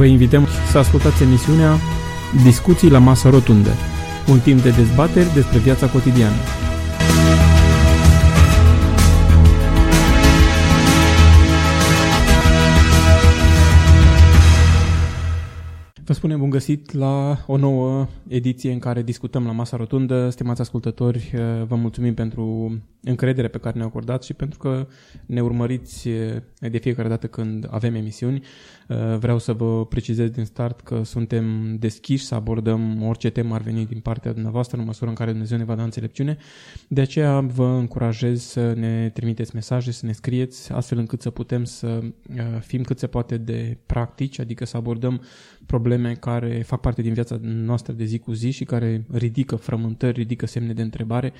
Vă invităm să ascultați emisiunea Discuții la masă rotundă, un timp de dezbateri despre viața cotidiană. Vă spunem bun găsit la o nouă ediție în care discutăm la masa rotundă. Stimați ascultători, vă mulțumim pentru încredere pe care ne-o acordați și pentru că ne urmăriți de fiecare dată când avem emisiuni. Vreau să vă precizez din start că suntem deschiși să abordăm orice temă ar veni din partea dumneavoastră în măsură în care Dumnezeu ne va da înțelepciune. De aceea vă încurajez să ne trimiteți mesaje, să ne scrieți, astfel încât să putem să fim cât se poate de practici, adică să abordăm probleme care fac parte din viața noastră de zi cu zi și care ridică frământări, ridică semne de întrebare.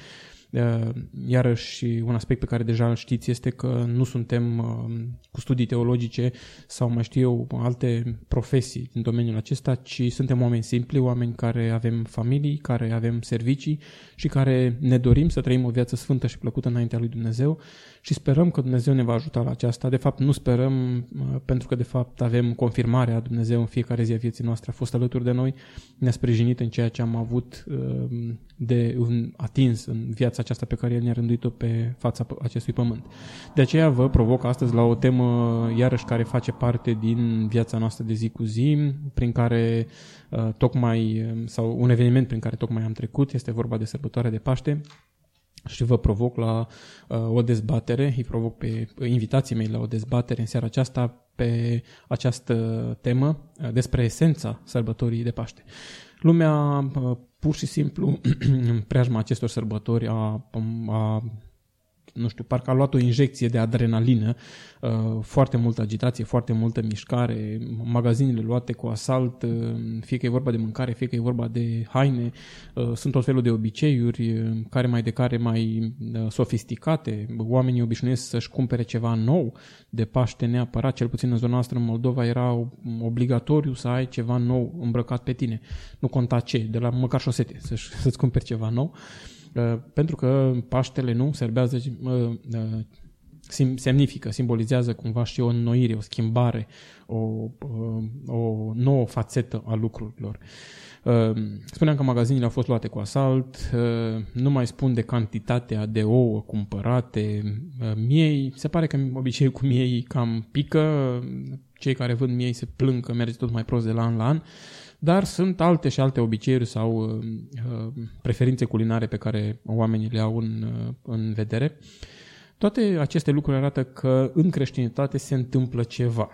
Uh, iarăși, un aspect pe care deja îl știți este că nu suntem uh, cu studii teologice sau mai știu eu alte profesii din domeniul acesta, ci suntem oameni simpli, oameni care avem familii, care avem servicii și care ne dorim să trăim o viață sfântă și plăcută înaintea lui Dumnezeu și sperăm că Dumnezeu ne va ajuta la aceasta. De fapt, nu sperăm uh, pentru că de fapt avem confirmarea Dumnezeu în fiecare zi a vieții noastre. A fost alături de noi, ne-a sprijinit în ceea ce am avut de atins în viața aceasta pe care El ne-a rânduit-o pe fața acestui pământ. De aceea vă provoc astăzi la o temă iarăși care face parte din viața noastră de zi cu zi, prin care uh, tocmai, sau un eveniment prin care tocmai am trecut, este vorba de sărbătoarea de Paște, și vă provoc la uh, o dezbatere, îi provoc pe invitații mei la o dezbatere în seara aceasta pe această temă uh, despre esența sărbătorii de Paște. Lumea uh, pur și simplu în preajma acestor sărbători a, a nu știu, parcă a luat o injecție de adrenalină, uh, foarte multă agitație, foarte multă mișcare, magazinele luate cu asalt, uh, fie că e vorba de mâncare, fie că e vorba de haine, uh, sunt tot felul de obiceiuri, care mai de care mai sofisticate, oamenii obișnuiesc să-și cumpere ceva nou de Paște neapărat, cel puțin în zona noastră în Moldova era obligatoriu să ai ceva nou îmbrăcat pe tine, nu conta ce, de la măcar șosete, să-ți cumperi ceva nou. Uh, pentru că Paștele nu serbează, uh, uh, semnifică, simbolizează cumva și o înnoire, o schimbare, o, o nouă fațetă a lucrurilor. Spuneam că magazinele au fost luate cu asalt, nu mai spun de cantitatea de ouă cumpărate, miei, se pare că obiceiul cu miei cam pică, cei care vând miei se plâng că merge tot mai prost de la an la an, dar sunt alte și alte obiceiuri sau uh, uh, preferințe culinare pe care oamenii le au în, uh, în vedere. Toate aceste lucruri arată că în creștinitate se întâmplă ceva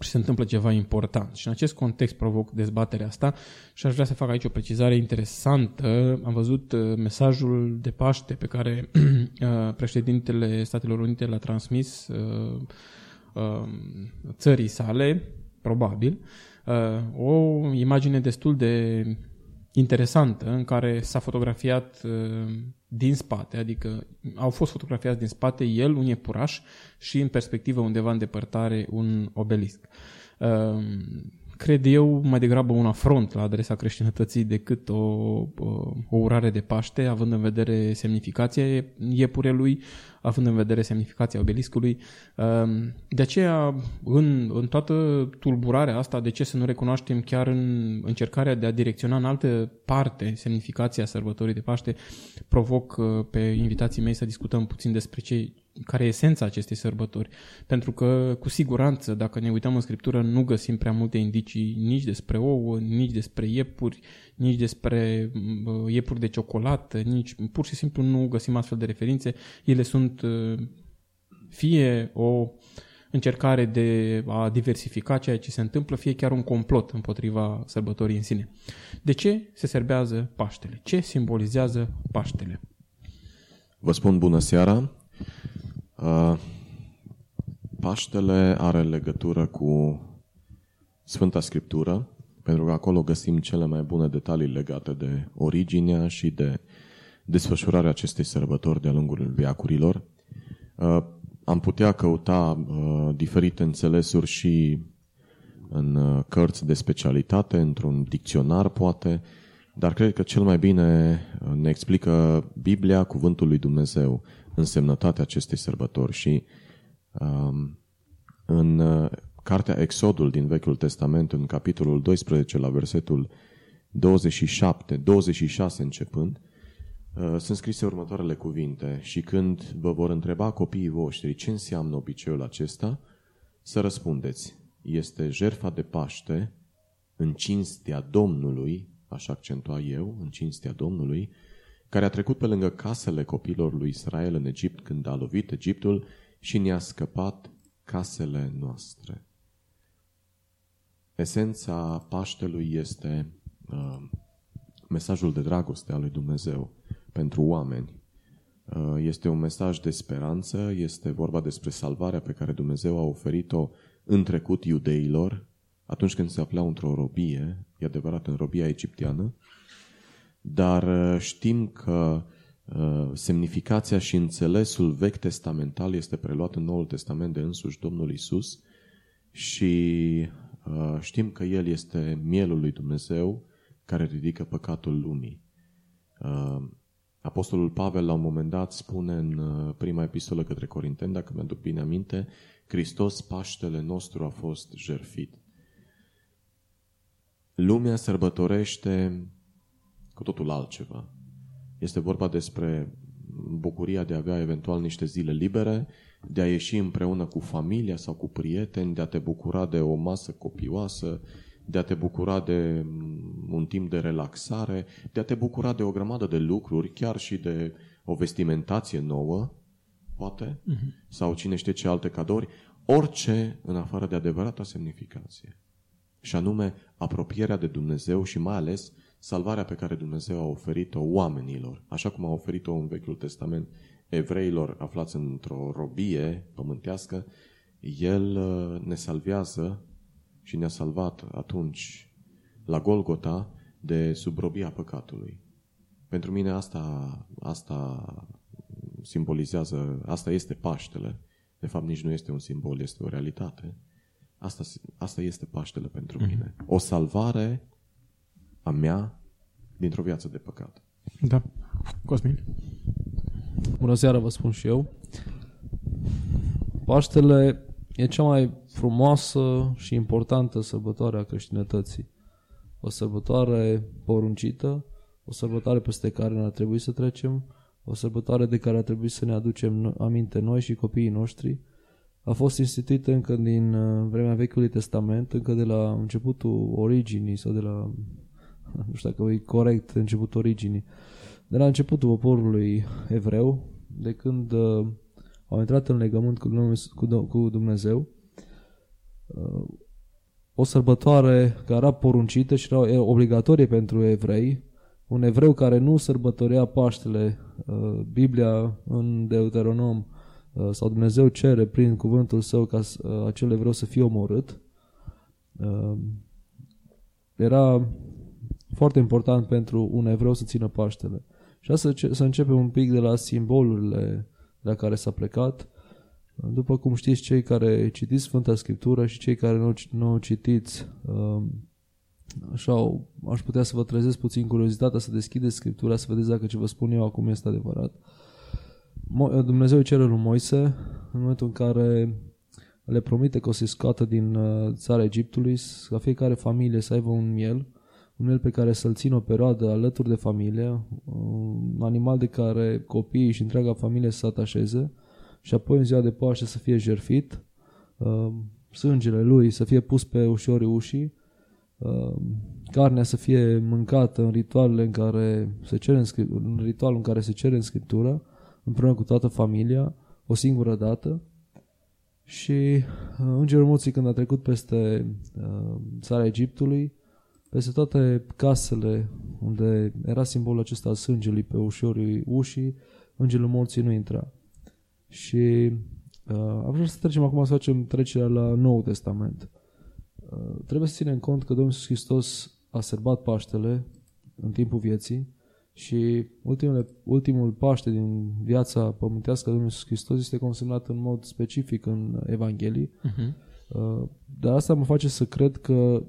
și se întâmplă ceva important. Și în acest context provoc dezbaterea asta și aș vrea să fac aici o precizare interesantă. Am văzut mesajul de Paște pe care președintele Statelor Unite l-a transmis țării sale, probabil, Uh, o imagine destul de interesantă în care s-a fotografiat uh, din spate, adică au fost fotografiați din spate el, un iepuraș și în perspectivă undeva în depărtare un obelisc. Uh, cred eu, mai degrabă un afront la adresa creștinătății decât o, o urare de Paște, având în vedere semnificația iepurelui, având în vedere semnificația obeliscului. Ehm, de aceea, în, în toată tulburarea asta, de ce să nu recunoaștem chiar în încercarea de a direcționa în altă parte semnificația sărbătorii de Paște, provoc uh, pe invitații mei să discutăm puțin despre ce care e esența acestei sărbători. Pentru că, cu siguranță, dacă ne uităm în Scriptură, nu găsim prea multe indicii nici despre ouă, nici despre iepuri, nici despre iepuri de ciocolată, nici pur și simplu nu găsim astfel de referințe. Ele sunt uh, fie o încercare de a diversifica ceea ce se întâmplă, fie chiar un complot împotriva sărbătorii în sine. De ce se serbează Paștele? Ce simbolizează Paștele? Vă spun bună seara! Paștele are legătură cu Sfânta Scriptură, pentru că acolo găsim cele mai bune detalii legate de originea și de desfășurarea acestei sărbători de-a lungul viacurilor. Am putea căuta diferite înțelesuri și în cărți de specialitate, într-un dicționar poate, dar cred că cel mai bine ne explică Biblia, Cuvântul lui Dumnezeu, însemnătatea acestei sărbători și um, în uh, cartea Exodul din Vechiul Testament, în capitolul 12, la versetul 27, 26 începând, uh, sunt scrise următoarele cuvinte. Și când vă vor întreba copiii voștri ce înseamnă obiceiul acesta, să răspundeți, este jerfa de Paște în cinstea Domnului, așa accentua eu, în cinstea Domnului, care a trecut pe lângă casele copilor lui Israel în Egipt când a lovit Egiptul și ne-a scăpat casele noastre. Esența Paștelui este uh, mesajul de dragoste al lui Dumnezeu pentru oameni. Uh, este un mesaj de speranță, este vorba despre salvarea pe care Dumnezeu a oferit-o în trecut iudeilor, atunci când se aflau într-o robie, e adevărat, în robia egipteană, dar uh, știm că uh, semnificația și înțelesul vechi testamental este preluat în Noul Testament de însuși Domnul Isus și uh, știm că El este mielul lui Dumnezeu care ridică păcatul lumii. Apostolul Pavel la un moment dat spune în prima epistolă către Corinteni, dacă mi-aduc bine aminte, Hristos, Paștele nostru, a fost jerfit. Lumea sărbătorește cu totul altceva. Este vorba despre bucuria de a avea eventual niște zile libere, de a ieși împreună cu familia sau cu prieteni, de a te bucura de o masă copioasă, de a te bucura de un timp de relaxare, de a te bucura de o grămadă de lucruri, chiar și de o vestimentație nouă, poate, uh-huh. sau cine știe ce alte cadouri, orice în afară de adevărata semnificație. Și anume apropierea de Dumnezeu și mai ales salvarea pe care Dumnezeu a oferit-o oamenilor, așa cum a oferit-o în Vechiul Testament evreilor aflați într-o robie pământească, El uh, ne salvează și ne-a salvat atunci la Golgota de sub robia păcatului. Pentru mine asta, asta simbolizează, asta este Paștele. De fapt, nici nu este un simbol, este o realitate. Asta, asta este Paștele pentru mm-hmm. mine. O salvare a mea dintr-o viață de păcat. Da. Cosmin? Bună seara, vă spun și eu. Paștele e cea mai frumoasă și importantă sărbătoare a creștinătății. O sărbătoare poruncită, o sărbătoare peste care ne-ar trebui să trecem, o sărbătoare de care ar trebui să ne aducem aminte noi și copiii noștri, a fost instituită încă din uh, vremea Vechiului Testament, încă de la începutul originii sau de la, nu știu dacă e corect, începutul originii, de la începutul poporului evreu, de când uh, au intrat în legământ cu Dumnezeu, cu, cu Dumnezeu uh, o sărbătoare care era poruncită și era obligatorie pentru evrei, un evreu care nu sărbătorea Paștele, uh, Biblia în Deuteronom Uh, sau Dumnezeu cere prin cuvântul său ca uh, acel evreu să fie omorât, uh, era foarte important pentru un evreu să țină Paștele. Și asta să începem un pic de la simbolurile la care s-a plecat. După cum știți, cei care citiți Sfânta Scriptură și cei care nu, nu citiți, așa, aș putea să vă trezesc puțin curiozitatea să deschideți Scriptura, să vedeți dacă ce vă spun eu acum este adevărat. Dumnezeu cere lui Moise în momentul în care le promite că o să-i scoată din uh, țara Egiptului, ca fiecare familie să aibă un miel, un miel pe care să-l țină o perioadă alături de familie, un animal de care copiii și întreaga familie să se atașeze și apoi în ziua de Paște să fie jerfit, uh, sângele lui să fie pus pe ușorii ușii, uh, carnea să fie mâncată în ritualele în care se cere în, în ritualul în care se cere în scriptură, împreună cu toată familia, o singură dată. Și uh, Îngerul Morții când a trecut peste uh, țara Egiptului, peste toate casele unde era simbolul acesta al sângelui pe ușorii ușii, Îngerul Morții nu intra. Și uh, am vrea să trecem acum să facem trecerea la Noul Testament. Uh, trebuie să ținem cont că Domnul Iisus Hristos a sărbat Paștele în timpul vieții și ultimele, ultimul Paște din viața pământească a Domnului Iisus Hristos este consemnat în mod specific în Evanghelii. Uh-huh. Dar asta mă face să cred că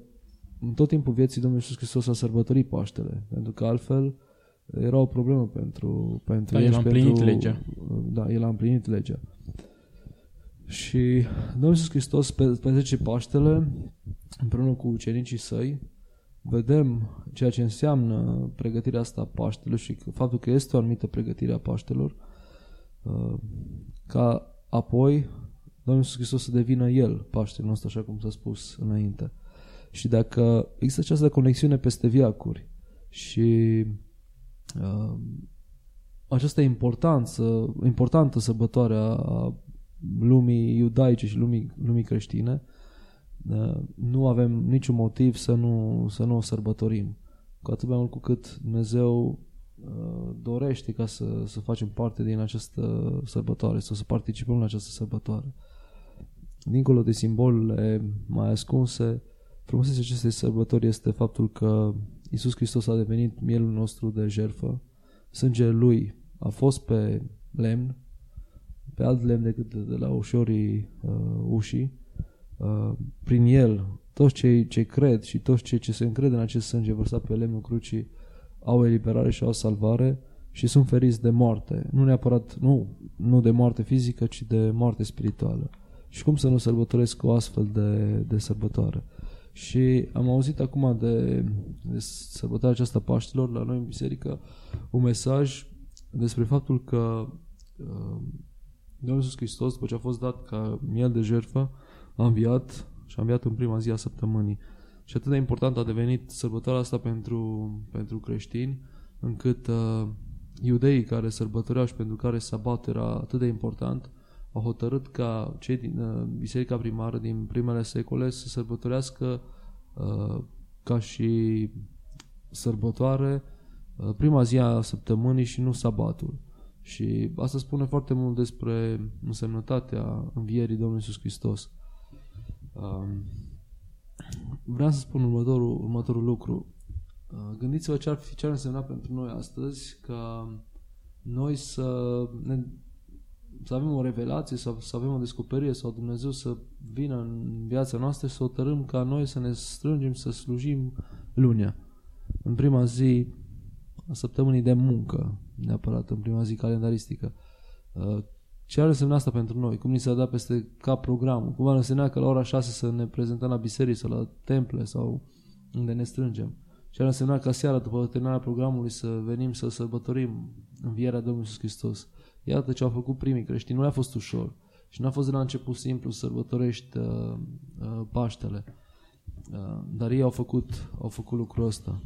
în tot timpul vieții Domnul Iisus Hristos a sărbătorit Paștele, pentru că altfel era o problemă pentru, pentru da, el. a împlinit pentru, legea. Da, el a împlinit legea. Și Domnul Iisus Hristos pe, pe 10 Paștele, împreună cu ucenicii săi, vedem ceea ce înseamnă pregătirea asta a Paștelor și faptul că este o anumită pregătire a Paștelor, uh, ca apoi Domnul Iisus Hristos să devină El Paștele nostru, așa cum s-a spus înainte. Și dacă există această conexiune peste viacuri și uh, această importanță, importantă sărbătoare a lumii iudaice și lumii, lumii creștine, uh, nu avem niciun motiv să nu, să nu o sărbătorim. Cu atât mai mult cu cât Dumnezeu uh, dorește ca să, să facem parte din această sărbătoare, să, să participăm la această sărbătoare. Dincolo de simbolele mai ascunse, frumusețea acestei sărbători este faptul că Isus Hristos a devenit mielul nostru de jerfă, sângele Lui a fost pe lemn, pe alt lemn decât de la ușorii uh, ușii, uh, prin el, toți cei ce cred și toți cei ce se încred în acest sânge vărsat pe lemnul crucii au eliberare și au salvare și sunt feriți de moarte. Nu neapărat, nu, nu de moarte fizică, ci de moarte spirituală. Și cum să nu sărbătoresc o astfel de, de sărbătoare? Și am auzit acum de, de sărbătoarea aceasta Paștilor la noi în biserică un mesaj despre faptul că uh, Domnul Iisus Hristos, după ce a fost dat ca miel de jertfă, a înviat și a înviat în prima zi a săptămânii. Și atât de important a devenit sărbătoarea asta pentru, pentru creștini, încât uh, iudeii care sărbătoreau și pentru care sabat era atât de important, au hotărât ca cei din uh, biserica primară din primele secole să sărbătorească uh, ca și sărbătoare uh, prima zi a săptămânii și nu sabatul. Și asta spune foarte mult despre însemnătatea învierii Domnului Iisus Hristos. Um, vreau să spun următorul, următorul lucru. Uh, gândiți-vă ce ar, fi, ce ar însemna pentru noi astăzi ca noi să, ne, să avem o revelație, să, să avem o descoperire sau Dumnezeu să vină în viața noastră și să hotărâm ca noi să ne strângem să slujim lunea. În prima zi a săptămânii de muncă, neapărat în prima zi calendaristică. Uh, ce ar însemna asta pentru noi? Cum ni s-a dat peste cap programul? Cum ar însemna că la ora 6 să ne prezentăm la biserică sau la temple sau unde ne strângem? Ce ar însemna ca seara, după terminarea programului, să venim să sărbătorim învierea Domnului Iisus Hristos? Iată ce au făcut primii creștini. Nu a fost ușor. Și nu a fost de la început simplu să sărbătorești uh, uh, Paștele. Uh, dar ei au făcut, au făcut lucrul ăsta.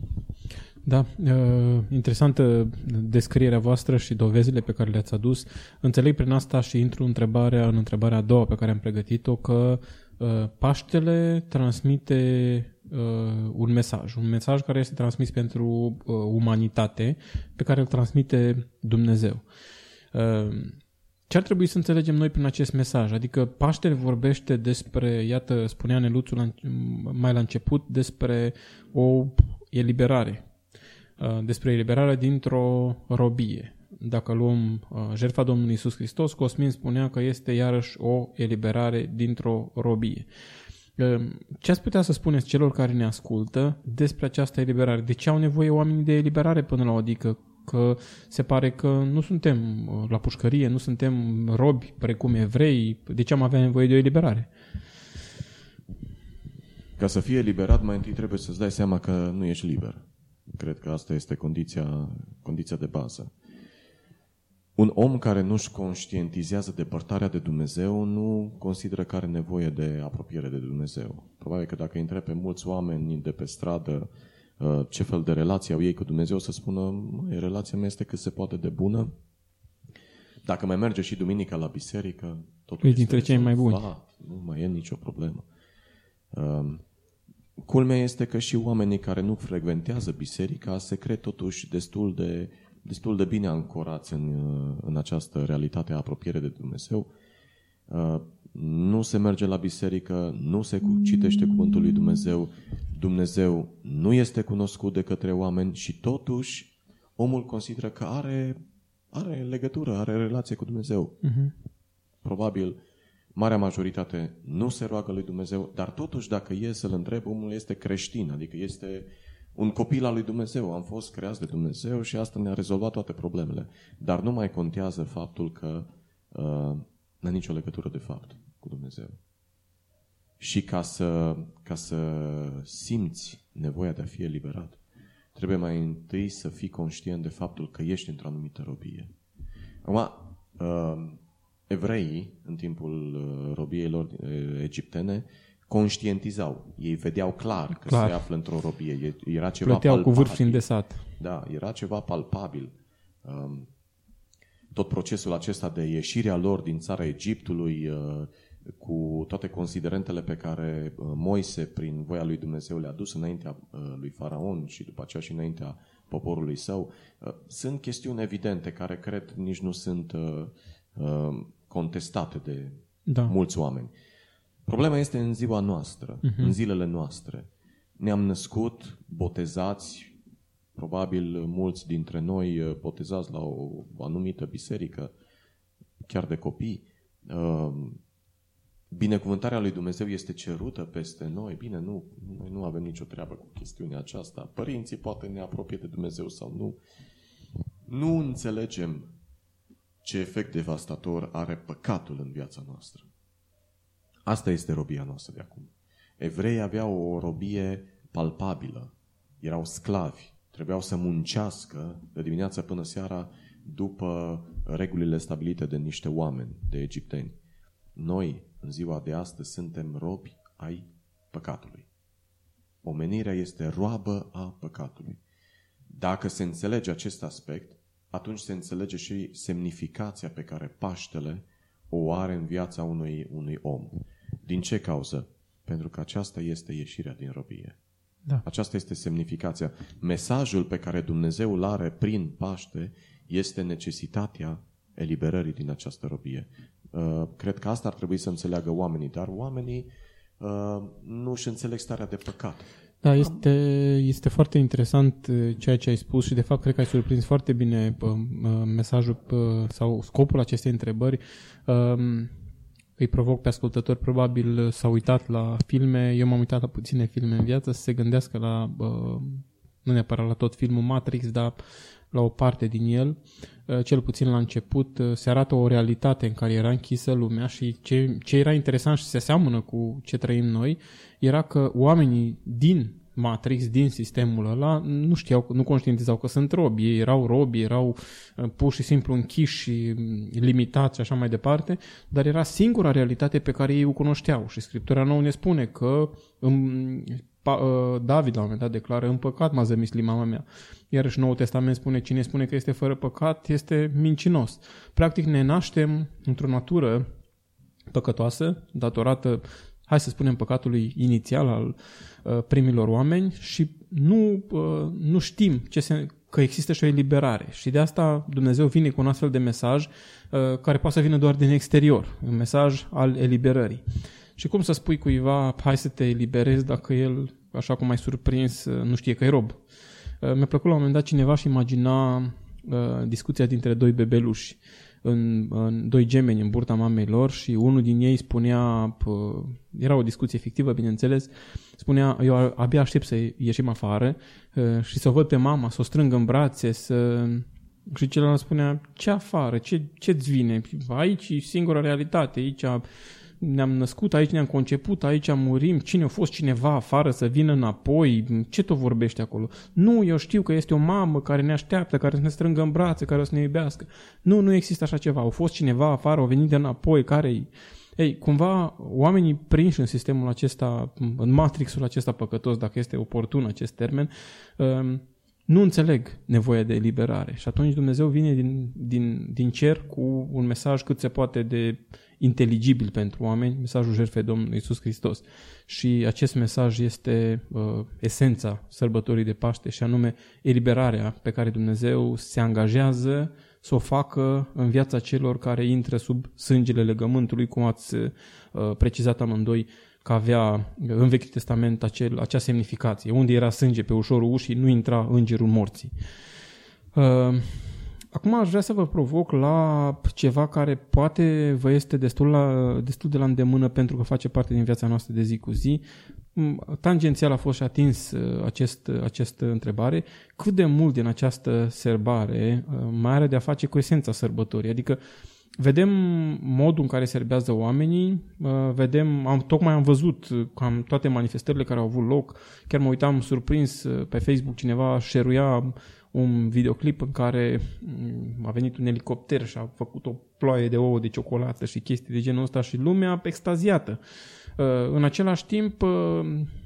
Da, uh, interesantă descrierea voastră și dovezile pe care le-ați adus. Înțeleg prin asta și intru întrebarea, în întrebarea a doua pe care am pregătit-o, că uh, Paștele transmite uh, un mesaj, un mesaj care este transmis pentru uh, umanitate, pe care îl transmite Dumnezeu. Uh, ce ar trebui să înțelegem noi prin acest mesaj? Adică Paștele vorbește despre, iată, spunea Neluțul mai la început, despre o eliberare, uh, despre eliberarea dintr-o robie. Dacă luăm uh, jertfa Domnului Isus Hristos, Cosmin spunea că este iarăși o eliberare dintr-o robie. Uh, ce ați putea să spuneți celor care ne ascultă despre această eliberare? De ce au nevoie oamenii de eliberare până la o? Adică că se pare că nu suntem uh, la pușcărie, nu suntem robi precum evrei, de ce am avea nevoie de o eliberare? Ca să fie eliberat, mai întâi trebuie să-ți dai seama că nu ești liber. Cred că asta este condiția, condiția de bază. Un om care nu-și conștientizează depărtarea de Dumnezeu nu consideră că are nevoie de apropiere de Dumnezeu. Probabil că dacă intre pe mulți oameni de pe stradă Uh, ce fel de relație au ei cu Dumnezeu, să spună, măi, relația mea este cât se poate de bună. Dacă mai merge și duminica la biserică, totul e dintre cei mai buni. Nu mai e nicio problemă. Uh, culmea este că și oamenii care nu frecventează biserica se cred totuși destul de, destul de bine ancorați în, uh, în această realitate a apropiere de Dumnezeu nu se merge la biserică, nu se citește cuvântul lui Dumnezeu, Dumnezeu nu este cunoscut de către oameni și totuși omul consideră că are, are legătură, are relație cu Dumnezeu. Uh-huh. Probabil marea majoritate nu se roagă lui Dumnezeu, dar totuși dacă e să-l întreb, omul este creștin, adică este un copil al lui Dumnezeu, am fost creați de Dumnezeu și asta ne-a rezolvat toate problemele. Dar nu mai contează faptul că uh, n-a nicio legătură de fapt. cu Dumnezeu. Și ca să, ca să simți nevoia de a fi eliberat, trebuie mai întâi să fii conștient de faptul că ești într-o anumită robie. Acum, uh, evreii, în timpul uh, robiei lor uh, egiptene, conștientizau. Ei vedeau clar că clar. se află într-o robie. Era ceva Plăteau palpabil. cu vârf îndesat. Da, era ceva palpabil. Um, tot procesul acesta de ieșire a lor din țara Egiptului, uh, cu toate considerentele pe care uh, Moise, prin voia lui Dumnezeu, le-a dus înaintea uh, lui Faraon și după aceea și înaintea poporului său, sunt chestiuni evidente care cred nici nu sunt contestate de da. mulți oameni. Problema este în ziua noastră, uh-huh. în zilele noastre. Ne-am născut, botezați, probabil mulți dintre noi botezați la o anumită biserică, chiar de copii. Binecuvântarea lui Dumnezeu este cerută peste noi. Bine, nu, noi nu avem nicio treabă cu chestiunea aceasta. Părinții poate ne apropie de Dumnezeu sau nu. Nu înțelegem ce efect devastator are păcatul în viața noastră. Asta este robia noastră de acum. Evrei aveau o robie palpabilă. Erau sclavi. Trebuiau să muncească de dimineața până seara după regulile stabilite de niște oameni, de egipteni. Noi, în ziua de astăzi, suntem robi ai păcatului. Omenirea este roabă a păcatului. Dacă se înțelege acest aspect, atunci se înțelege și semnificația pe care Paștele o are în viața unui, unui om. Din ce cauză? Pentru că aceasta este ieșirea din robie. Da. Aceasta este semnificația. Mesajul pe care Dumnezeu îl are prin Paște este necesitatea eliberării din această robie. Uh, cred că asta ar trebui să înțeleagă oamenii, dar oamenii uh, nu își înțeleg starea de păcat. Da, este, este foarte interesant uh, ceea ce ai spus și de fapt cred că ai surprins foarte bine mesajul sau scopul acestei întrebări. Um, îi provoc pe ascultători, probabil s-au uitat la filme, eu m-am uitat la puține filme în viață, să se gândească la, nu neapărat la tot filmul Matrix, dar la o parte din el, cel puțin la început, se arată o realitate în care era închisă lumea și ce, ce era interesant și se seamănă cu ce trăim noi, era că oamenii din Matrix din sistemul ăla nu știau, nu conștientizau că sunt robi. Ei erau robi, erau uh, pur și simplu închiși și mm, limitați și așa mai departe, dar era singura realitate pe care ei o cunoșteau. Și Scriptura nouă ne spune că în, pa, uh, David la un moment dat declară în păcat m-a zămislit mama mea. Iar și Noul Testament spune cine spune că este fără păcat este mincinos. Practic ne naștem într-o natură păcătoasă, datorată hai să spunem, păcatului inițial al uh, primilor oameni și nu, uh, nu știm ce se, că există și o eliberare. Și de asta Dumnezeu vine cu un astfel de mesaj uh, care poate să vină doar din exterior, un mesaj al eliberării. Și cum să spui cuiva, hai să te eliberezi dacă el, așa cum ai surprins, uh, nu știe că e rob. Uh, mi-a plăcut la un moment dat cineva și imagina uh, discuția dintre doi bebeluși în, în doi gemeni în burta mamei lor și unul din ei spunea, era o discuție fictivă, bineînțeles, spunea, eu abia aștept să ieșim afară și să o văd pe mama, să o strâng în brațe, să... Și celălalt spunea, ce afară, ce, ce-ți vine? Aici e singura realitate, aici ne-am născut aici, ne-am conceput aici, murim, cine a fost cineva afară să vină înapoi, ce tot vorbește acolo? Nu, eu știu că este o mamă care ne așteaptă, care să ne strângă în brațe, care o să ne iubească. Nu, nu există așa ceva. Au fost cineva afară, au venit de înapoi, care ei, cumva, oamenii prinși în sistemul acesta, în matrixul acesta păcătos, dacă este oportun acest termen, um, nu înțeleg nevoia de eliberare. Și atunci Dumnezeu vine din, din, din cer cu un mesaj cât se poate de inteligibil pentru oameni, mesajul jertfei Domnului Isus Hristos. Și acest mesaj este uh, esența sărbătorii de Paște și anume eliberarea pe care Dumnezeu se angajează să o facă în viața celor care intră sub sângele legământului, cum ați uh, precizat amândoi că avea în Vechiul Testament acel, acea semnificație. Unde era sânge pe ușorul ușii, nu intra îngerul morții. Uh, Acum aș vrea să vă provoc la ceva care poate vă este destul, la, destul de la îndemână pentru că face parte din viața noastră de zi cu zi. Mm, tangențial a fost și atins uh, acest, uh, această întrebare. Cât de mult din această serbare uh, mai are de a face cu esența sărbătorii? Adică vedem modul în care serbează oamenii, uh, vedem, am, tocmai am văzut cam toate manifestările care au avut loc, chiar mă uitam surprins uh, pe Facebook, cineva șeruia un videoclip în care mm, a venit un elicopter și a făcut o ploaie de ouă de ciocolată și chestii de genul ăsta și lumea extaziată. Uh, în același timp,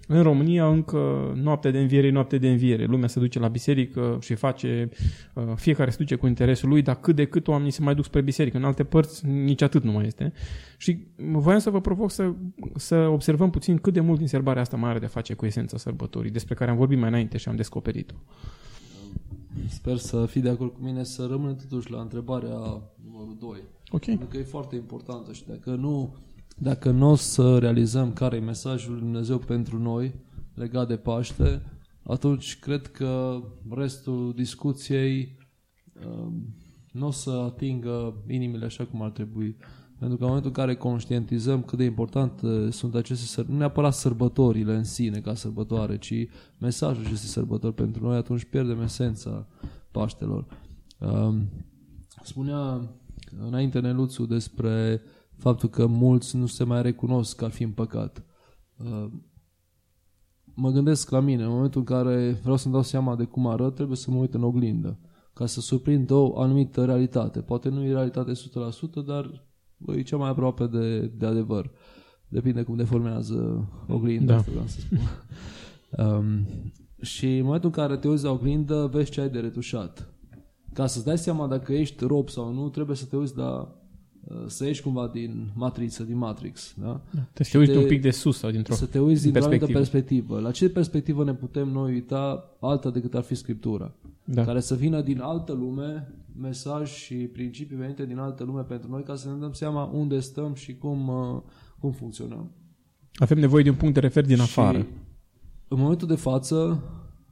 în România încă noapte de înviere noapte de înviere. Lumea se duce la biserică și face, uh, fiecare se duce cu interesul lui, dar cât de cât oamenii se mai duc spre biserică. În alte părți nici atât nu mai este. Și voiam să vă provoc să, să observăm puțin cât de mult din sărbarea asta mai are de a face cu esența sărbătorii, despre care am vorbit mai înainte și am descoperit-o. Sper să fii de acord cu mine să rămână totuși la întrebarea numărul 2. Ok. Pentru că e foarte importantă și dacă nu dacă nu o să realizăm care e mesajul lui Dumnezeu pentru noi legat de Paște, atunci cred că restul discuției um, nu o să atingă inimile așa cum ar trebui. Pentru că în momentul în care conștientizăm cât de important sunt aceste sărbători, nu neapărat sărbătorile în sine ca sărbătoare, ci mesajul acestei sărbători pentru noi, atunci pierdem esența Paștelor. Um, spunea înainte Neluțu despre faptul că mulți nu se mai recunosc ca fiind păcat. Uh, mă gândesc la mine, în momentul în care vreau să-mi dau seama de cum arăt, trebuie să mă uit în oglindă, ca să surprind o anumită realitate. Poate nu e realitate 100%, dar e cea mai aproape de, de adevăr. Depinde cum deformează oglinda, da. asta vreau să spun. um, și în momentul în care te uiți la oglindă, vezi ce ai de retușat. Ca să-ți dai seama dacă ești rob sau nu, trebuie să te uiți la Uh, să ieși cumva din matriță, din Matrix. Da? da te să te uiți un pic de sus sau dintr-o Să te uiți din perspectivă. perspectivă. La ce perspectivă ne putem noi uita alta decât ar fi Scriptura? Da. Care să vină din altă lume, mesaj și principii venite din altă lume pentru noi ca să ne dăm seama unde stăm și cum, uh, cum funcționăm. Avem nevoie de un punct de refer din afară. Și în momentul de față,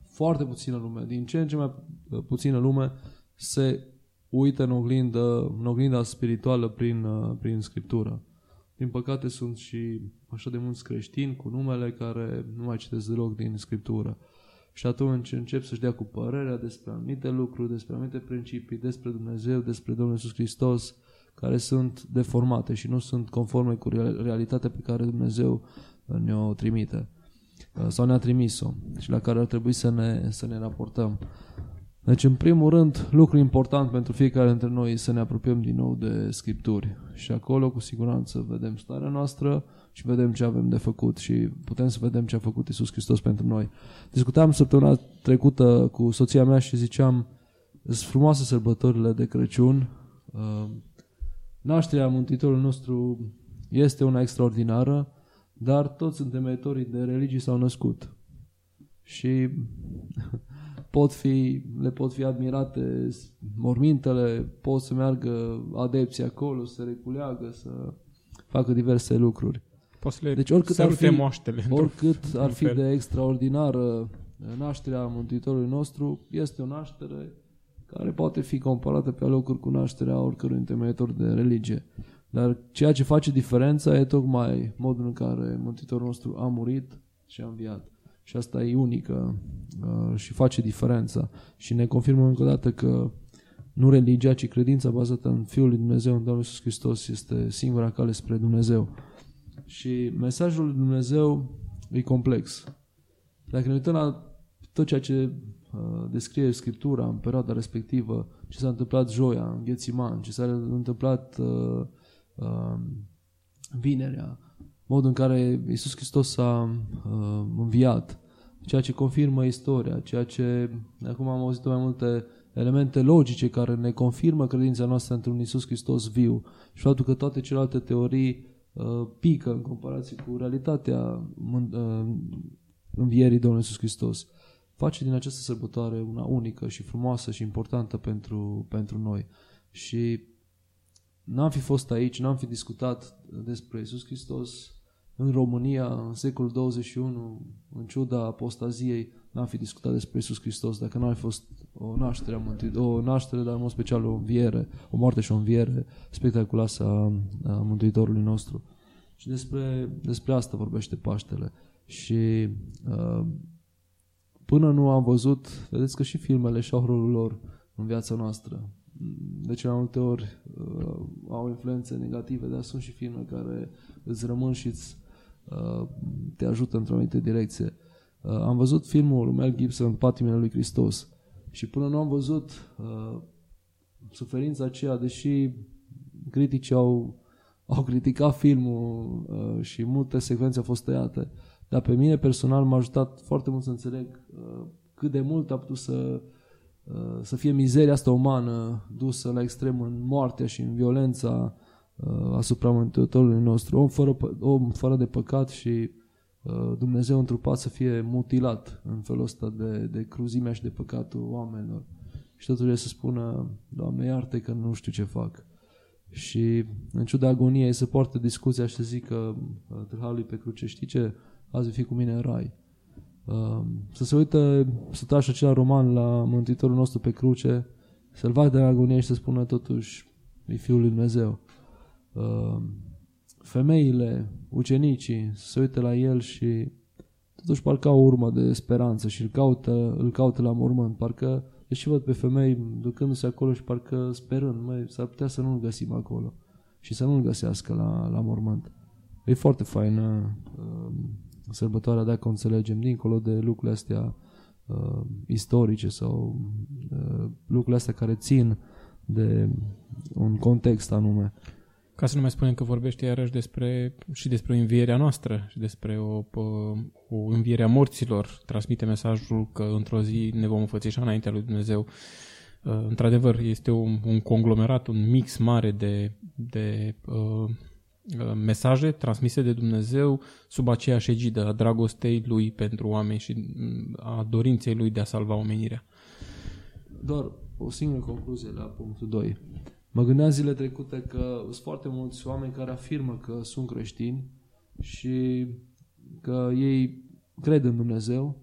foarte puțină lume, din ce în ce mai uh, puțină lume, se uită în oglindă, în oglinda spirituală prin, uh, prin Scriptură. Din păcate sunt și așa de mulți creștini cu numele care nu mai citesc deloc din Scriptură. Și atunci încep să-și dea cu părerea despre anumite lucruri, despre anumite principii, despre Dumnezeu, despre Domnul Iisus Hristos, care sunt deformate și nu sunt conforme cu realitatea pe care Dumnezeu ne-o trimite uh, sau ne-a trimis-o și la care ar trebui să ne, să ne raportăm. Deci, în primul rând, lucru important pentru fiecare dintre noi să ne apropiem din nou de Scripturi. Și acolo, cu siguranță, vedem starea noastră și vedem ce avem de făcut și putem să vedem ce a făcut Isus Hristos pentru noi. Discutam săptămâna trecută cu soția mea și ziceam, sunt frumoase sărbătorile de Crăciun, uh, nașterea Mântuitorului nostru este una extraordinară, dar toți întemeitorii de religii s-au născut. Și pot fi, le pot fi admirate mormintele, pot să meargă adepții acolo, să reculeagă, să facă diverse lucruri. Poți să le deci oricât ar fi, moaștele, oricât ar fi de extraordinară nașterea Mântuitorului nostru, este o naștere care poate fi comparată pe locuri cu nașterea oricărui întemeitor de religie. Dar ceea ce face diferența e tocmai modul în care Mântuitorul nostru a murit și a înviat. Și asta e unică uh, și face diferența. Și ne confirmă încă o dată că nu religia, ci credința bazată în Fiul lui Dumnezeu, în Domnul Iisus Hristos, este singura cale spre Dumnezeu. Și mesajul lui Dumnezeu e complex. Dacă ne uităm la tot ceea ce uh, descrie Scriptura în perioada respectivă, ce s-a întâmplat joia în Ghețiman, ce s-a întâmplat uh, uh, vinerea, modul în care Isus Hristos a uh, înviat, ceea ce confirmă istoria, ceea ce acum am auzit mai multe elemente logice care ne confirmă credința noastră într-un Isus Hristos viu și faptul că toate celelalte teorii uh, pică în comparație cu realitatea uh, învierii Domnului Isus Hristos. Face din această sărbătoare una unică și frumoasă și importantă pentru, pentru noi. Și n-am fi fost aici, n-am fi discutat despre Isus Hristos în România, în secolul 21, în ciuda apostaziei, n-am fi discutat despre Isus Hristos dacă n-ar fi fost o naștere, a o naștere, dar în mod special o înviere, o moarte și o înviere spectaculoasă a, a Mântuitorului nostru. Și despre, despre asta vorbește Paștele. Și uh, până nu am văzut, vedeți că și filmele și-au rolul lor în viața noastră. de cele mai multe ori uh, au influențe negative, dar sunt și filme care îți rămân și îți, uh, te ajută într-o anumită direcție. Uh, am văzut filmul Mel Gibson, Patimile lui Hristos, și până nu am văzut uh, suferința aceea, deși criticii au, au criticat filmul uh, și multe secvențe au fost tăiate, dar pe mine personal m-a ajutat foarte mult să înțeleg uh, cât de mult a putut să, uh, să fie mizeria asta umană dusă la extrem în moartea și în violența uh, asupra Mântuitorului nostru. Om fără, om fără de păcat și uh, Dumnezeu întrupat să fie mutilat în felul ăsta de, de cruzimea și de păcatul oamenilor. Și totuși să spună, Doamne, iarte că nu știu ce fac. Și în ciuda agoniei se poartă discuția și să zică târhalului pe cruce, știi ce? Azi vei fi cu mine în rai. Să se uită sutaș acela roman la Mântuitorul nostru pe cruce, să-l vadă de agonie și să spună totuși, e Fiul lui Dumnezeu. Femeile, ucenicii, să se uită la el și totuși parcă au urmă de speranță și îl caută, îl caută la mormânt. Parcă Deși văd pe femei ducându-se acolo și parcă sperând, măi, s-ar putea să nu-l găsim acolo și să nu-l găsească la, la mormânt. E foarte faină uh, sărbătoarea dacă o înțelegem, dincolo de lucrurile astea uh, istorice sau uh, lucrurile astea care țin de un context anume. Ca să nu mai spunem că vorbește iarăși despre, și despre învierea noastră și despre o, o înviere a morților. Transmite mesajul că într-o zi ne vom înfățișa înaintea lui Dumnezeu. Uh, într-adevăr, este un, un conglomerat, un mix mare de, de uh, uh, mesaje transmise de Dumnezeu sub aceeași egidă a dragostei lui pentru oameni și mm, a dorinței lui de a salva omenirea. Doar o singură concluzie la punctul 2. Mă gândeam zile trecute că sunt foarte mulți oameni care afirmă că sunt creștini și că ei cred în Dumnezeu,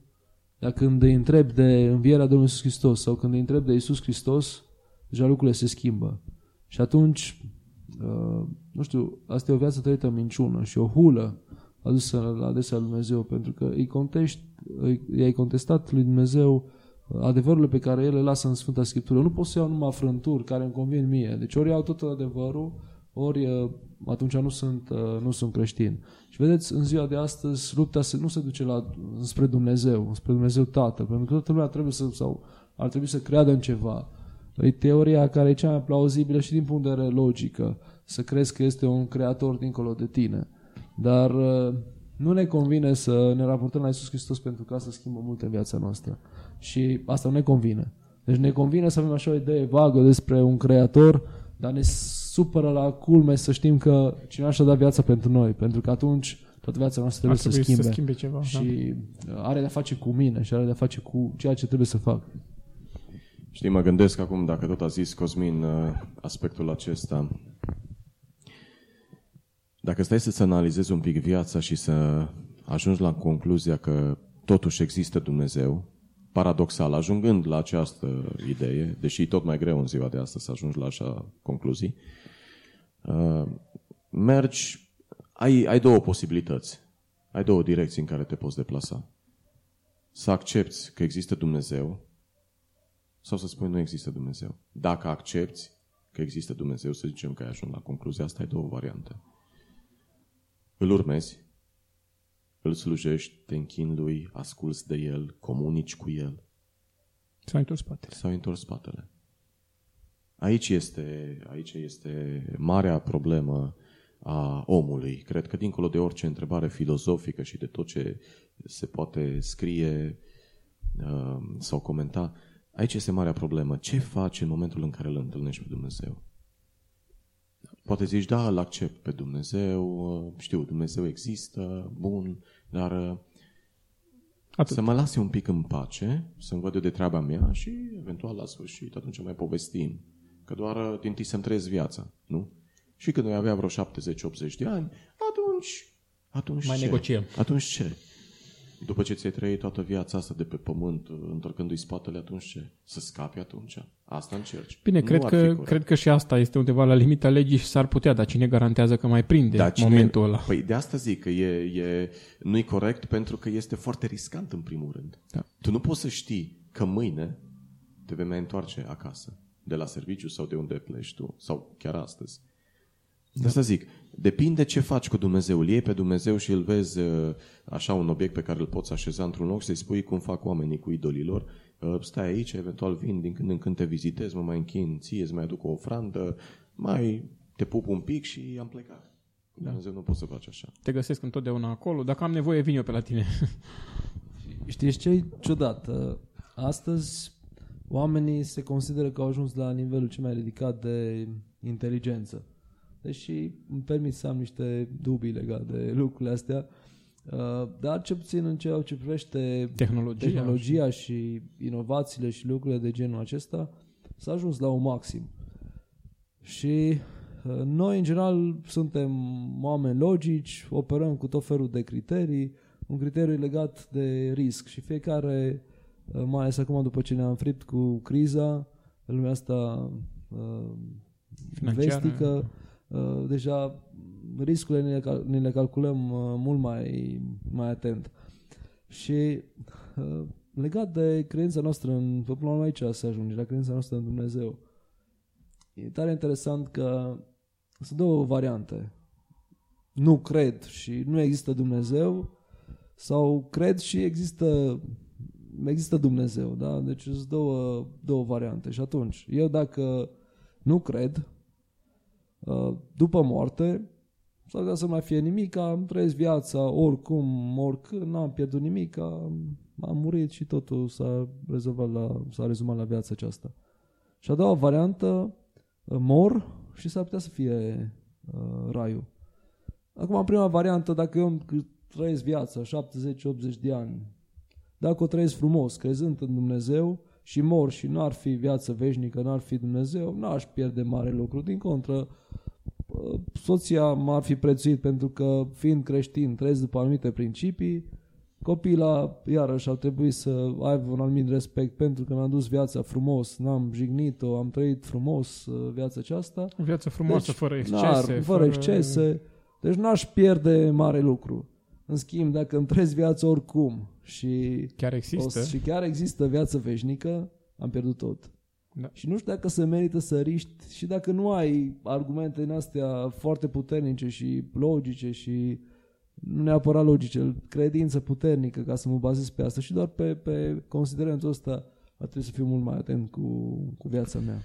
dar când îi întreb de învierea Domnului Iisus Hristos sau când îi întreb de Iisus Hristos, deja lucrurile se schimbă. Și atunci, uh, nu știu, asta e o viață trăită în minciună și o hulă adusă la adresa lui Dumnezeu, pentru că îi, contești, îi, i-ai contestat lui Dumnezeu adevărurile pe care el le lasă în Sfânta Scriptură. Nu pot să iau numai frânturi care îmi convin mie. Deci ori iau tot adevărul, ori uh, atunci nu sunt, uh, nu sunt creștin. Și vedeți, în ziua de astăzi, lupta se, nu se duce la, spre Dumnezeu, spre Dumnezeu Tatăl, pentru că toată lumea trebuie să, sau ar trebui să creadă în ceva. E teoria care e cea mai plauzibilă și din punct de vedere logică, să crezi că este un creator dincolo de tine. Dar uh, nu ne convine să ne raportăm la Iisus Hristos pentru că asta schimbă multe în viața noastră și asta nu ne convine. Deci ne convine să avem așa o idee vagă despre un creator, dar ne supără la culme să știm că cineva și-a dat viața pentru noi, pentru că atunci toată viața noastră trebuie, trebuie să schimbe. Să schimbe ceva, și da. are de-a face cu mine și are de-a face cu ceea ce trebuie să fac. Știi, mă gândesc acum, dacă tot a zis Cosmin uh, aspectul acesta, dacă stai să-ți analizezi un pic viața și să ajungi la concluzia că totuși există Dumnezeu, paradoxal, ajungând la această idee, deși e tot mai greu în ziua de astăzi să ajungi la așa concluzii, uh, mergi, ai, ai două posibilități, ai două direcții în care te poți deplasa. Să accepti că există Dumnezeu sau să spui nu există Dumnezeu. Dacă accepti că există Dumnezeu, să zicem că ai ajuns la concluzia asta, ai două variante. Îl urmezi îl slujești, te închini lui, asculți de el, comunici cu el. S-au întors spatele. S-au întors spatele. Aici este, aici este marea problemă a omului. Cred că dincolo de orice întrebare filozofică și de tot ce se poate scrie uh, sau comenta, aici este marea problemă. Ce faci în momentul în care îl întâlnești pe Dumnezeu? Poate zici, da, îl accept pe Dumnezeu, știu, Dumnezeu există, bun, dar Atât. să mă lase un pic în pace, să-mi văd eu de treaba mea și eventual la sfârșit atunci mai povestim. Că doar din tâi să-mi trăiesc viața, nu? Și când noi avea vreo 70-80 de ani, atunci, atunci mai ce? negociem. Atunci ce? După ce ți-ai trăit toată viața asta de pe pământ, întorcându-i spatele, atunci ce? Să scapi atunci? Asta încerci. Bine, cred că, cred că și asta este undeva la limita legii și s-ar putea, dar cine garantează că mai prinde da, cine, momentul ăla? Păi de asta zic că e, e, nu-i corect pentru că este foarte riscant în primul rând. Da. Tu nu poți să știi că mâine te vei mai întoarce acasă. de la serviciu sau de unde pleci tu, sau chiar astăzi. De asta zic, depinde ce faci cu Dumnezeu. Îl iei pe Dumnezeu și îl vezi uh, așa un obiect pe care îl poți așeza într-un loc, să-i spui cum fac oamenii cu idolilor. Uh, stai aici, eventual vin din când în când te vizitez, mă mai închin ție, îți mai aduc o ofrandă, mai te pup un pic și am plecat. Cu Da. Dumnezeu nu poți să faci așa. Te găsesc întotdeauna acolo. Dacă am nevoie, vin eu pe la tine. Știi ce e ciudat? Uh, Astăzi oamenii se consideră că au ajuns la nivelul cel mai ridicat de inteligență. Deși îmi permit să am niște dubii legate de lucrurile astea, uh, dar ce puțin în ceea ce privește Tehnologia. tehnologia și inovațiile și lucrurile de genul acesta, s-a ajuns la un maxim. Și uh, noi, în general, suntem oameni logici, operăm cu tot felul de criterii, un criteriu legat de risc și fiecare, uh, mai ales acum după ce ne-am fript cu criza, în lumea asta uh, Financiară. vestică, uh, deja riscurile ne le, cal- ne le calculăm uh, mult mai, mai atent. Și uh, legat de credința noastră în, pe până la urmă aici se ajunge, la credința noastră în Dumnezeu. E tare interesant că sunt două variante. Nu cred și nu există Dumnezeu sau cred și există există Dumnezeu, da? Deci sunt două, două variante. Și atunci, eu dacă nu cred, uh, după moarte, s-ar putea să nu mai fie nimic, am trăiesc viața oricum, oricând, n-am pierdut nimic, am, am murit și totul s-a rezolvat la, s-a rezumat la viața aceasta. Și a doua variantă, uh, mor și s-ar putea să fie uh, raiul. Acum, prima variantă, dacă eu îmi trăiesc viața, 70-80 de ani, dacă o trăiesc frumos, crezând în Dumnezeu și mor și nu ar fi viață veșnică, n-ar fi Dumnezeu, n-aș pierde mare lucru. Din contră, uh, soția m-ar fi prețuit pentru că, fiind creștin, trăiesc după anumite principii, copila, iarăși, ar trebui să aibă un anumit respect pentru că mi-am dus viața frumos, n-am jignit-o, am trăit frumos uh, viața aceasta. O viață frumoasă, Deci, fără excese. N-ar, fără excese. Deci n-aș pierde mare lucru. În schimb, dacă îmi trăiesc viața oricum și, Chiar există. o, și chiar există viață veșnică, am pierdut tot. Da. Și nu știu dacă se merită să riști și dacă nu ai argumente în astea foarte puternice și logice și nu neapărat logice, credință puternică ca să mă bazez pe asta și doar pe, pe considerentul ăsta ar trebui să fiu mult mai atent cu, cu viața mea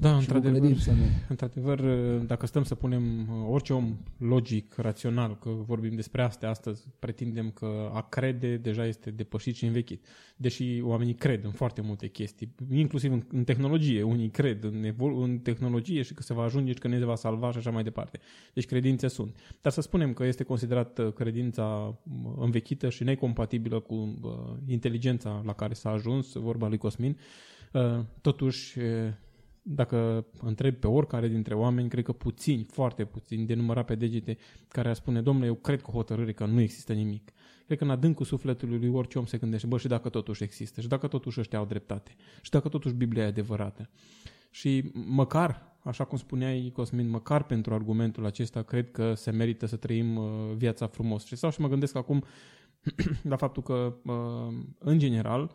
Da, și cu într-adevăr. credința mea. Într-adevăr, dacă stăm să punem uh, orice om logic, rațional, că vorbim despre astea astăzi, pretindem că a crede deja este depășit și învechit. Deși oamenii cred în foarte multe chestii, inclusiv în, în tehnologie. Unii cred în, evol- în tehnologie și că se va ajunge și că ne va salva și așa mai departe. Deci credințe sunt. Dar să spunem că este considerată credința uh, învechită și necompatibilă cu uh, inteligența la care s-a ajuns, vorba lui Cosmin, uh, totuși uh, dacă întreb pe oricare dintre oameni, cred că puțini, foarte puțini, de numărat pe degete, care ar spune, domnule, eu cred cu hotărâre că nu există nimic. Cred că în adâncul sufletului lui orice om se gândește, bă, și dacă totuși există, și dacă totuși ăștia au dreptate, și dacă totuși Biblia e adevărată. Și măcar, așa cum spuneai, Cosmin, măcar pentru argumentul acesta, cred că se merită să trăim uh, viața frumos. Și sau și mă gândesc acum la faptul că, uh, în general, uh,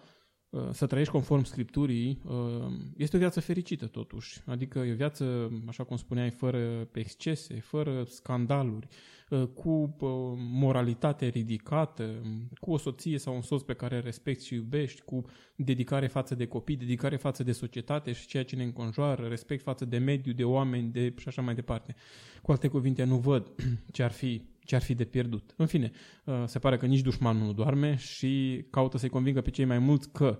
să trăiești conform Scripturii uh, este o viață fericită totuși. Adică e o viață, așa cum spuneai, fără excese, fără scandaluri, uh, cu uh, moralitate ridicată, cu o soție sau un soț pe care îl respecti și iubești, cu dedicare față de copii, dedicare față de societate și ceea ce ne înconjoară, respect față de mediu, de oameni de, și așa mai departe. Cu alte cuvinte, nu văd ce ar fi ce ar fi de pierdut. În fine, uh, se pare că nici dușmanul nu doarme și caută să-i convingă pe cei mai mulți că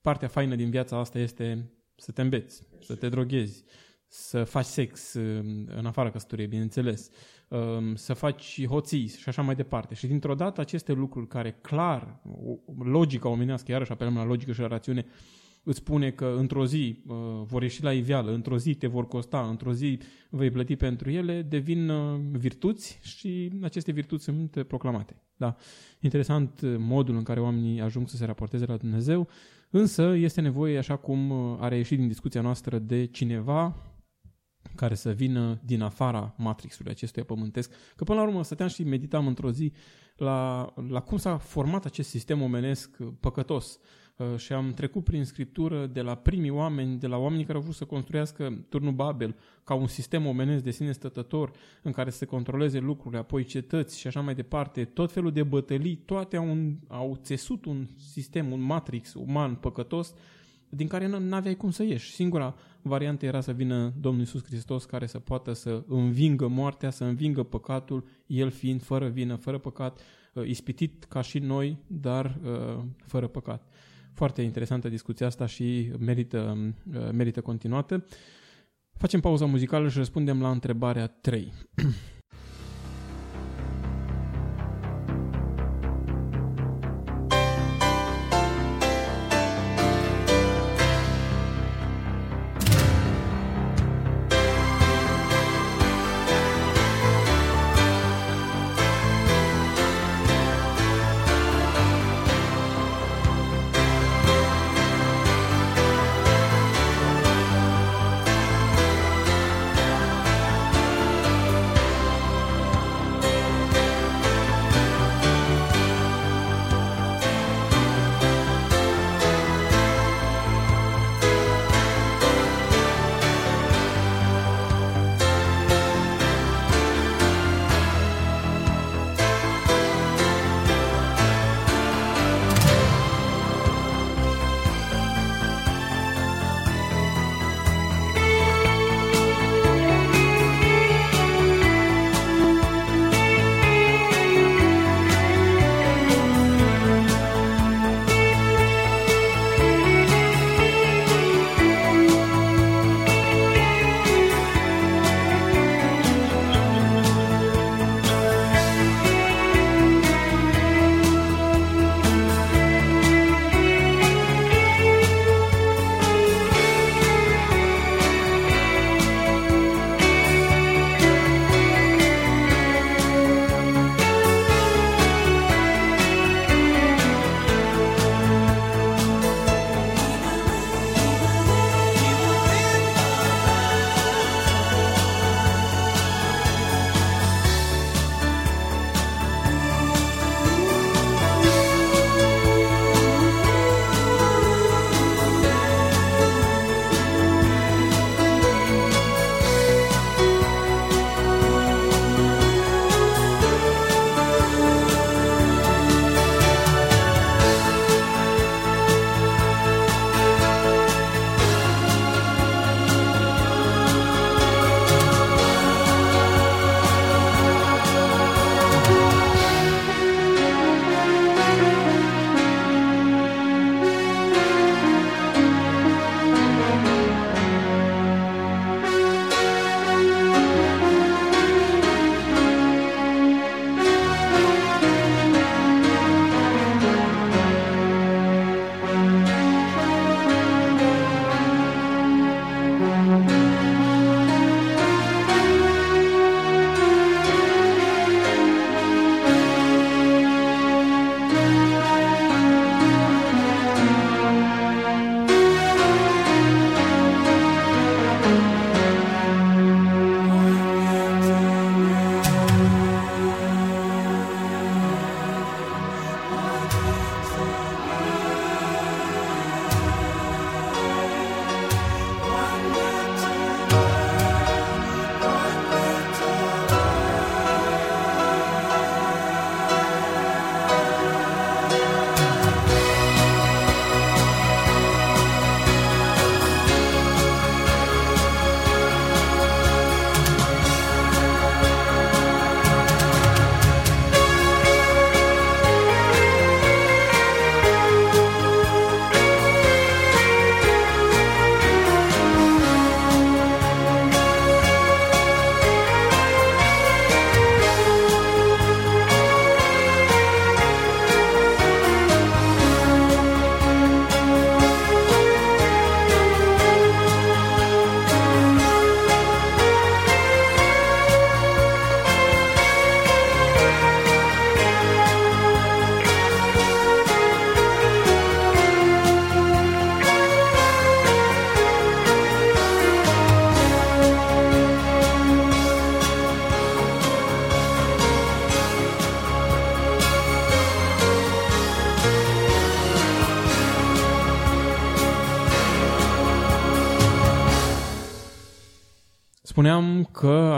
partea faină din viața asta este să te îmbeți, să te droghezi, să faci sex uh, în afara căsătoriei, bineînțeles, um, să faci hoții și așa mai departe. Și dintr-o dată aceste lucruri care clar, o- logica omenească, iarăși apelăm la logică și la rațiune, îți spune că într-o zi uh, vor ieși la iveală, într-o zi te vor costa, într-o zi vei plăti pentru ele, devin uh, virtuți și aceste virtuți sunt proclamate. Da. Interesant uh, modul în care oamenii ajung să se raporteze la Dumnezeu, însă este nevoie, așa cum uh, a reieșit din discuția noastră, de cineva care să vină din afara matrixului acestuia pământesc. Că până la urmă stăteam și meditam într-o zi la, la cum s-a format acest sistem omenesc păcătos uh, și am trecut prin scriptură de la primii oameni, de la oamenii care au vrut să construiască turnul Babel ca un sistem omenesc de sine stătător în care să se controleze lucrurile, apoi cetăți și așa mai departe, tot felul de bătălii, toate au, un, au țesut un sistem, un matrix uman păcătos din care nu aveai cum să ieși. Singura variantă era să vină Domnul Iisus Hristos care să poată să învingă moartea, să învingă păcatul, El fiind fără vină, fără păcat, uh, ispitit ca și noi, dar uh, fără păcat. Foarte interesantă discuția asta și merită, uh, merită continuată. Facem pauza muzicală și răspundem la întrebarea 3.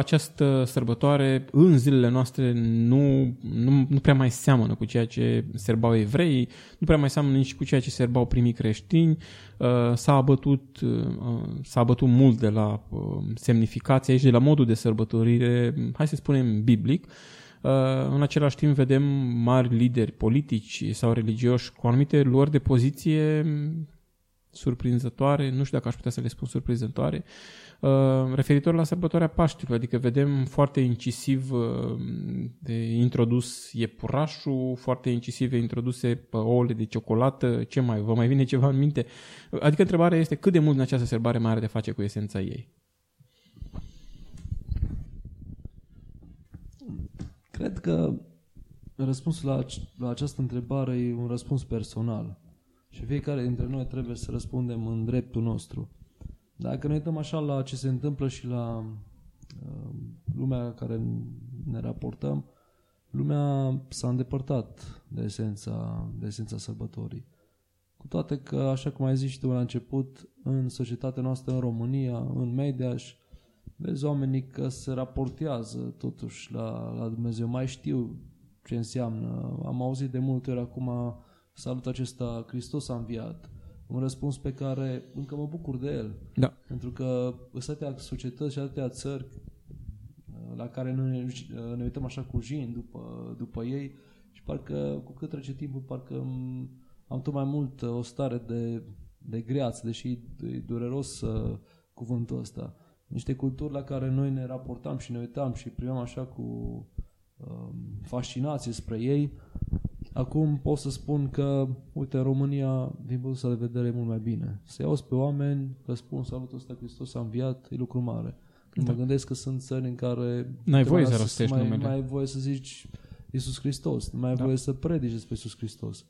această sărbătoare în zilele noastre nu, nu, nu prea mai seamănă cu ceea ce serbau evreii, nu prea mai seamănă nici cu ceea ce serbau primii creștini. Uh, s-a abătut, uh, s-a abătut mult de la uh, semnificația aici, de la modul de sărbătorire, hai să spunem, biblic. În același timp vedem mari lideri politici sau religioși cu anumite luări de poziție surprinzătoare, nu știu dacă aș putea să le spun surprinzătoare, Uh, referitor la sărbătoarea Paștilor, adică vedem foarte incisiv uh, de introdus iepurașul, foarte incisiv introduse ouăle de ciocolată, ce mai, vă mai vine ceva în minte? Adică întrebarea este cât de mult în această sărbare mai are de face cu esența ei? Cred că răspunsul la, la această întrebare e un răspuns personal. Și fiecare dintre noi trebuie să răspundem în dreptul nostru. Dacă ne uităm așa la ce se întâmplă și la uh, lumea la care ne raportăm, lumea s-a îndepărtat de esența, de esența sărbătorii. Cu toate că, așa cum ai zis și tu la început, în societatea noastră, în România, în media, vezi oamenii că se raportează totuși la, la Dumnezeu, mai știu ce înseamnă. Am auzit de multe ori acum salutul acesta, Hristos a înviat un răspuns pe care încă mă bucur de el. Da. Pentru că sunt atâtea societăți și atâtea țări uh, la care noi ne, uh, ne uităm așa cu jin după, după ei și parcă cu cât trece timpul, parcă am tot mai mult uh, o stare de, de greață, deși e dureros uh, cuvântul ăsta. Niște culturi la care noi ne raportam și ne uitam și primeam așa cu uh, fascinație spre ei, Acum pot să spun că, uite, în România, din punctul de vedere, e mult mai bine. Să iau pe oameni, că spun salutul ăsta, Hristos a înviat, e lucru mare. Când da. mă gândesc că sunt țări în care... N-ai voie să rostești mai, numele. Mai ai voie să zici Iisus Hristos, nu mai ai da. voie să predici despre Iisus Hristos.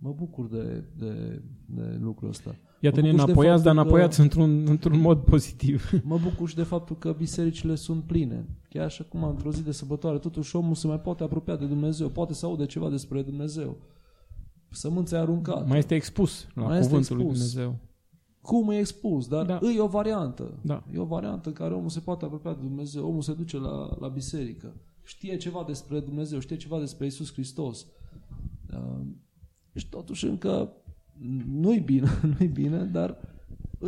Mă bucur de, de, de lucrul ăsta. Iată-ne înapoiați, dar înapoiați că, într-un, într-un mod pozitiv. Mă bucur și de faptul că bisericile sunt pline. Chiar așa cum într-o zi de sărbătoare, totuși omul se mai poate apropia de Dumnezeu, poate să aude ceva despre Dumnezeu. Sămânța e aruncată. Mai este expus la mai cuvântul expus. lui Dumnezeu. Cum e expus, dar da. e o variantă. Da. E o variantă în care omul se poate apropia de Dumnezeu, omul se duce la, la biserică, știe ceva despre Dumnezeu, știe ceva despre Isus Hristos. Uh, și totuși încă nu-i bine, nu-i bine, dar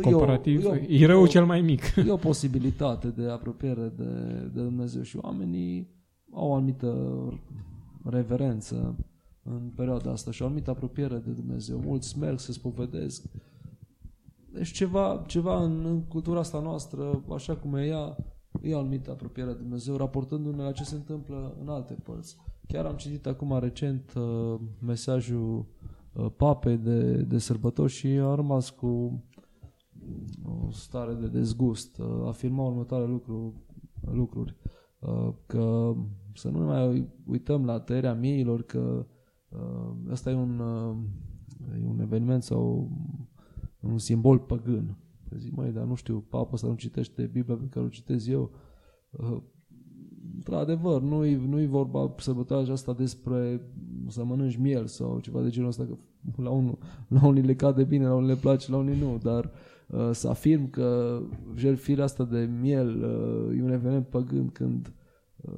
Comparativ, e, o, e, o, e rău cel mai mic. E o posibilitate de apropiere de, de Dumnezeu și oamenii au o anumită reverență în perioada asta și o anumită apropiere de Dumnezeu. Mulți merg să spovedesc. Deci ceva, ceva în, în cultura asta noastră, așa cum e ea, e o anumită apropiere de Dumnezeu, raportându-ne la ce se întâmplă în alte părți. Chiar am citit acum recent uh, mesajul uh, papei de, de sărbători și a rămas cu o stare de dezgust. Uh, afirma următoarele lucru, lucruri. Uh, că să nu ne mai uităm la tăierea miilor, că uh, ăsta e un, uh, e un eveniment sau un simbol păgân. Zic, măi, dar nu știu, papa să nu citește Biblia pe care o citez eu. Uh, într-adevăr, nu-i, nu-i vorba sărbătoarea asta despre să mănânci miel sau ceva de genul ăsta, că la, unul, la unii le cade bine, la unii le place, la unii nu, dar uh, să afirm că jertfirea asta de miel uh, e un eveniment păgând când uh,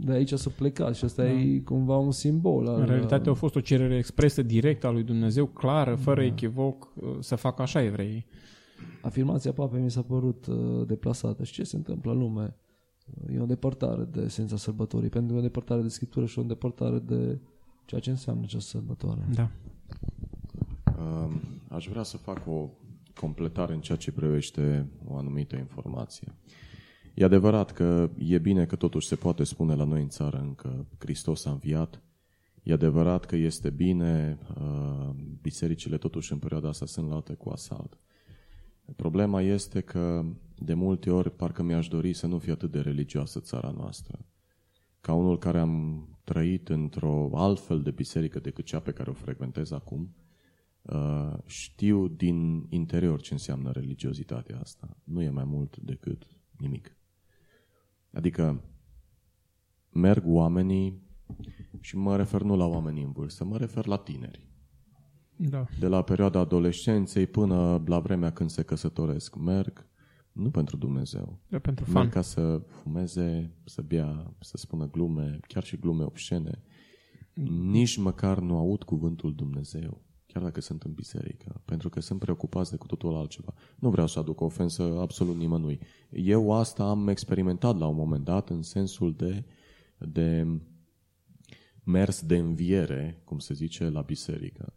de aici să plecați și asta da. e cumva un simbol. Al, în realitate a fost o cerere expresă directă a lui Dumnezeu, clară, fără da. echivoc, uh, să facă așa evreii. Afirmația papei mi s-a părut uh, deplasată. Și ce se întâmplă în lume? E o depărtare de esența sărbătorii, pentru că e o depărtare de Scriptură și o depărtare de ceea ce înseamnă această sărbătoare. Da. Um, aș vrea să fac o completare în ceea ce privește o anumită informație. E adevărat că e bine că totuși se poate spune la noi în țară încă Hristos a înviat. E adevărat că este bine, uh, bisericile totuși în perioada asta sunt luate cu asalt. Problema este că de multe ori parcă mi-aș dori să nu fie atât de religioasă țara noastră. Ca unul care am trăit într-o altfel de biserică decât cea pe care o frecventez acum, uh, știu din interior ce înseamnă religiozitatea asta. Nu e mai mult decât nimic. Adică merg oamenii și mă refer nu la oamenii în vârstă, mă refer la tineri. Da. De la perioada adolescenței până la vremea când se căsătoresc, merg, nu pentru Dumnezeu. E pentru Nu fan. ca să fumeze, să bea, să spună glume, chiar și glume obscene. Nici măcar nu aud cuvântul Dumnezeu, chiar dacă sunt în biserică, pentru că sunt preocupați de cu totul altceva. Nu vreau să aduc ofensă absolut nimănui. Eu asta am experimentat la un moment dat în sensul de, de mers de înviere, cum se zice, la biserică.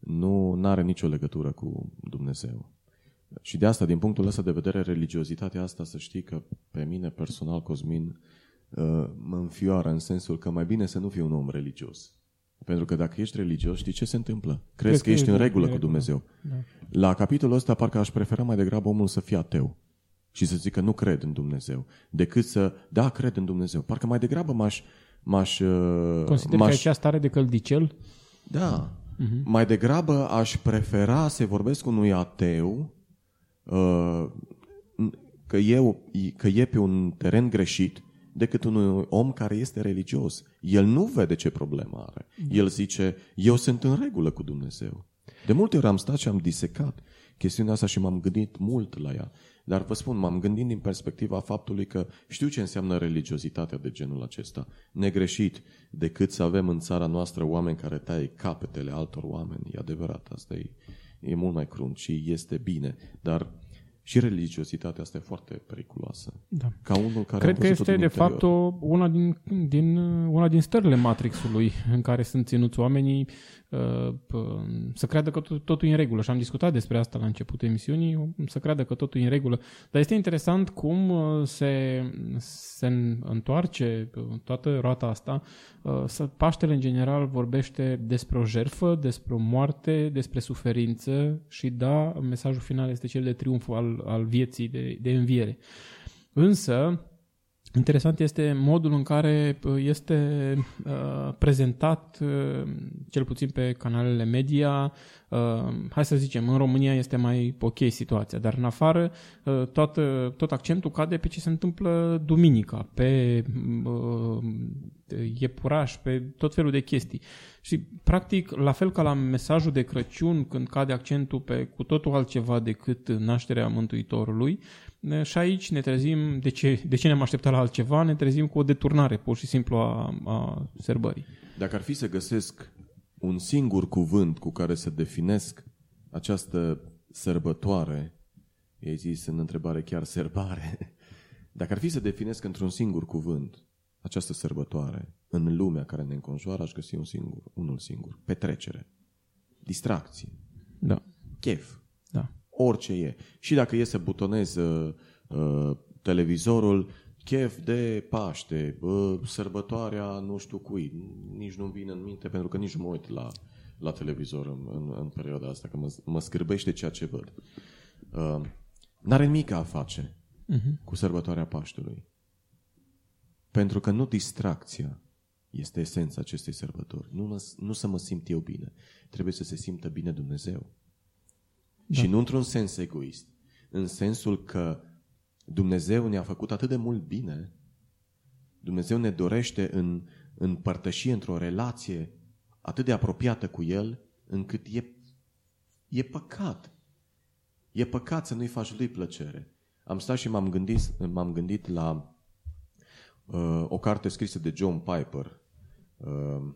Nu are nicio legătură cu Dumnezeu. Și de asta, din punctul ăsta de vedere, religiozitatea asta, să știi că pe mine personal, Cosmin, uh, mă înfioară în sensul că mai bine să nu fii un om religios. Pentru că dacă ești religios, știi ce se întâmplă? Crezi că că ești e în în regulă cu regulă. Dumnezeu. La capitolul ăsta parcă aș prefera mai degrabă omul să fie ateu și să zică nu cred în Dumnezeu, decât să, da, cred în Dumnezeu. Parcă mai degrabă m-aș... m-aș uh, Consider m-aș- că ai cea stare de căldicel? da. Mai degrabă aș prefera să vorbesc cu unui ateu uh, că, e, că e pe un teren greșit decât unui om care este religios. El nu vede ce problemă are. El zice, eu sunt în regulă cu Dumnezeu. De multe ori am stat și am disecat chestiunea asta și m-am gândit mult la ea. Dar vă spun, m-am gândit din perspectiva faptului că știu ce înseamnă religiozitatea de genul acesta. Negreșit decât să avem în țara noastră oameni care taie capetele altor oameni. E adevărat, asta e, e mult mai crunt și este bine. Dar și religiozitatea asta e foarte periculoasă. Da. Ca unul care Cred am că văzut-o este din de interior. fapt o, una, din, din, una din stările Matrixului în care sunt ținuți oamenii uh, p- să creadă că tot- totul e în regulă. Și am discutat despre asta la începutul emisiunii, să creadă că totul e în regulă. Dar este interesant cum uh, se, se întoarce uh, toată roata asta. Uh, să- Paștele în general vorbește despre o jerfă, despre o moarte, despre suferință și da, mesajul final este cel de triumf al, al vieții, de, de înviere. Însă, Interesant este modul în care uh, este uh, prezentat, uh, cel puțin pe canalele media. Uh, hai să zicem, în România este mai ok situația, dar în afară uh, toată, tot accentul cade pe ce se întâmplă duminica, pe uh, iepuraș, pe tot felul de chestii. Și, practic, la fel ca la mesajul de Crăciun, când cade accentul pe cu totul altceva decât nașterea Mântuitorului, și aici ne trezim, de ce, de ce ne-am așteptat la altceva, ne trezim cu o deturnare pur și simplu a, a sărbării. Dacă ar fi să găsesc un singur cuvânt cu care să definesc această sărbătoare, ei zis în întrebare chiar sărbare, dacă ar fi să definesc într-un singur cuvânt această sărbătoare în lumea care ne înconjoară, aș găsi un singur, unul singur. Petrecere. Distracție. Da, Chef. da. Orice e. Și dacă e să butonez uh, uh, televizorul, chef de Paște, uh, sărbătoarea nu știu cui, nici nu-mi vine în minte pentru că nici nu mă uit la, la televizor în, în, în perioada asta, că mă, mă scârbește ceea ce văd. Uh, n-are nimic a face uh-huh. cu sărbătoarea Paștelui. Pentru că nu distracția este esența acestei sărbători. Nu, mă, nu să mă simt eu bine. Trebuie să se simtă bine Dumnezeu. Da. Și nu într-un sens egoist. În sensul că Dumnezeu ne-a făcut atât de mult bine, Dumnezeu ne dorește în, în părtășie, într-o relație atât de apropiată cu El, încât e, e păcat. E păcat să nu-i faci lui plăcere. Am stat și m-am gândit, m-am gândit la uh, o carte scrisă de John Piper, uh,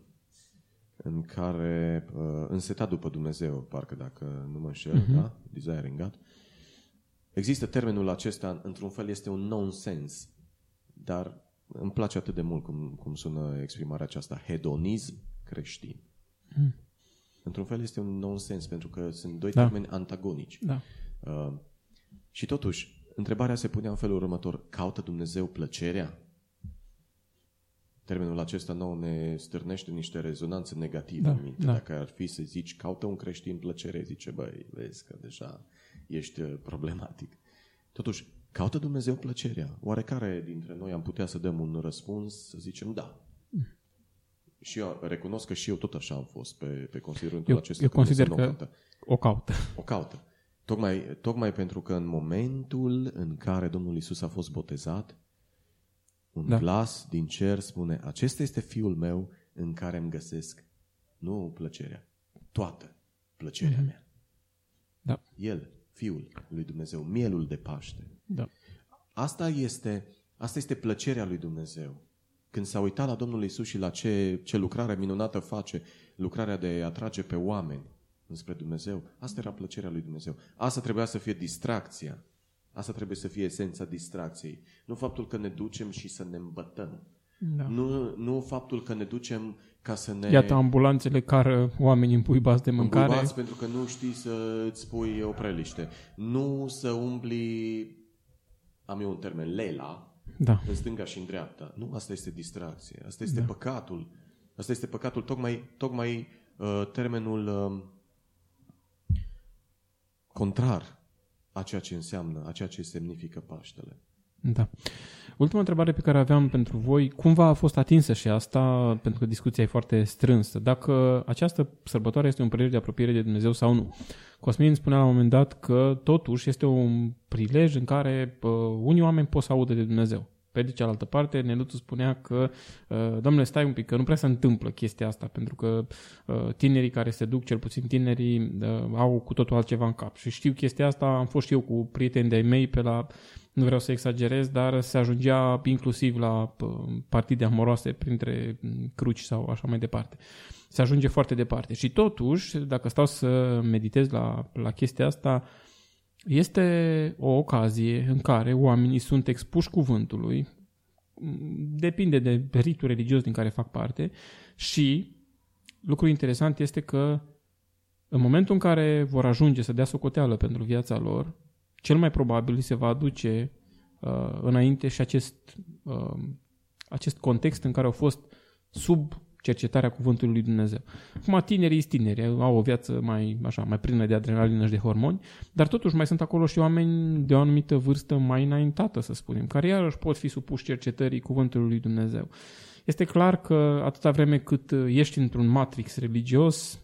în care uh, însetat după Dumnezeu, parcă dacă nu mă înșel, uh-huh. da? Desiring God. Există termenul acesta, într-un fel este un nonsens, dar îmi place atât de mult cum, cum sună exprimarea aceasta, hedonism creștin. Uh-huh. Într-un fel este un nonsens, pentru că sunt doi Da. termeni antagonici. Da. Uh, și totuși, întrebarea se punea în felul următor. Caută Dumnezeu plăcerea? Termenul acesta nou ne stârnește niște rezonanțe negative Da, în minte. da. Dacă ar fi să zici, caută un creștin plăcere, zice, băi, vezi că deja ești uh, problematic. Totuși, caută Dumnezeu plăcerea. Oarecare dintre noi am putea să dăm un răspuns, să zicem da. Și eu recunosc că și eu tot așa am fost pe, pe considerentul Eu, acesta. eu că Dumnezeu consider nu o că caută. o caută. O caută. Tocmai, tocmai pentru că în momentul în care Domnul Isus a fost botezat, un Da. da. glas din cer spune, acesta este fiul meu în care îmi găsesc nu plăcerea, toată plăcerea mm-hmm. mea. Da. El, Fiul lui Dumnezeu, mielul de Paște. Da. Asta este, asta este plăcerea lui Dumnezeu. Când s-a uitat la Domnul Isus și la ce, ce lucrare minunată face, lucrarea de a atrage pe oameni înspre Dumnezeu, asta era plăcerea lui Dumnezeu. Asta trebuia să fie distracția. Asta trebuie să fie esența distracției. Nu faptul că ne ducem și să ne îmbătăm. Da. Nu, nu faptul că ne ducem ca să ne... Iată ambulanțele care oamenii împuibați de mâncare. Îmbuibați pentru că nu știi să îți pui o preliște. Nu să umbli, am eu un termen, lela, Da. în stânga și în dreapta. Nu, asta este distracție. Asta este Da. păcatul. Asta este păcatul, tocmai, tocmai uh, termenul uh, contrar a ceea ce înseamnă, a ceea ce semnifică Paștele. Da. Ultima întrebare pe care aveam pentru voi, cumva a fost atinsă și asta, pentru că discuția e foarte strânsă, dacă această sărbătoare este un prilej de apropiere de Dumnezeu sau nu. Cosmin îmi spunea la un moment dat că totuși este un prilej în care uh, unii oameni pot să audă de Dumnezeu. Pe de cealaltă parte, Neluțu spunea că, uh, domnule, stai un pic, că nu prea se întâmplă chestia asta, pentru că uh, tinerii care se duc, cel puțin tinerii, uh, au cu totul altceva în cap. Și știu chestia asta, am fost și eu cu prieteni de-ai mei pe la nu vreau să exagerez, dar se ajungea inclusiv la pă, partide amoroase printre m, cruci sau așa mai departe. Se ajunge foarte departe. Și totuși, dacă stau să meditez la, la chestia asta, este o ocazie în care oamenii sunt expuși cuvântului, m, depinde de ritul religios din care fac parte, și lucrul interesant este că în momentul în care vor ajunge să dea socoteală pentru viața lor, cel mai probabil li se va aduce uh, înainte și acest, uh, acest context în care au fost sub cercetarea cuvântului lui Dumnezeu. Acum tinerii sunt tineri, au o viață mai, așa, mai plină de adrenalină și de hormoni, dar totuși mai sunt acolo și oameni de o anumită vârstă mai înaintată, să spunem, care iarăși pot fi supuși cercetării cuvântului lui Dumnezeu. Este clar că atâta vreme cât ești într-un matrix religios,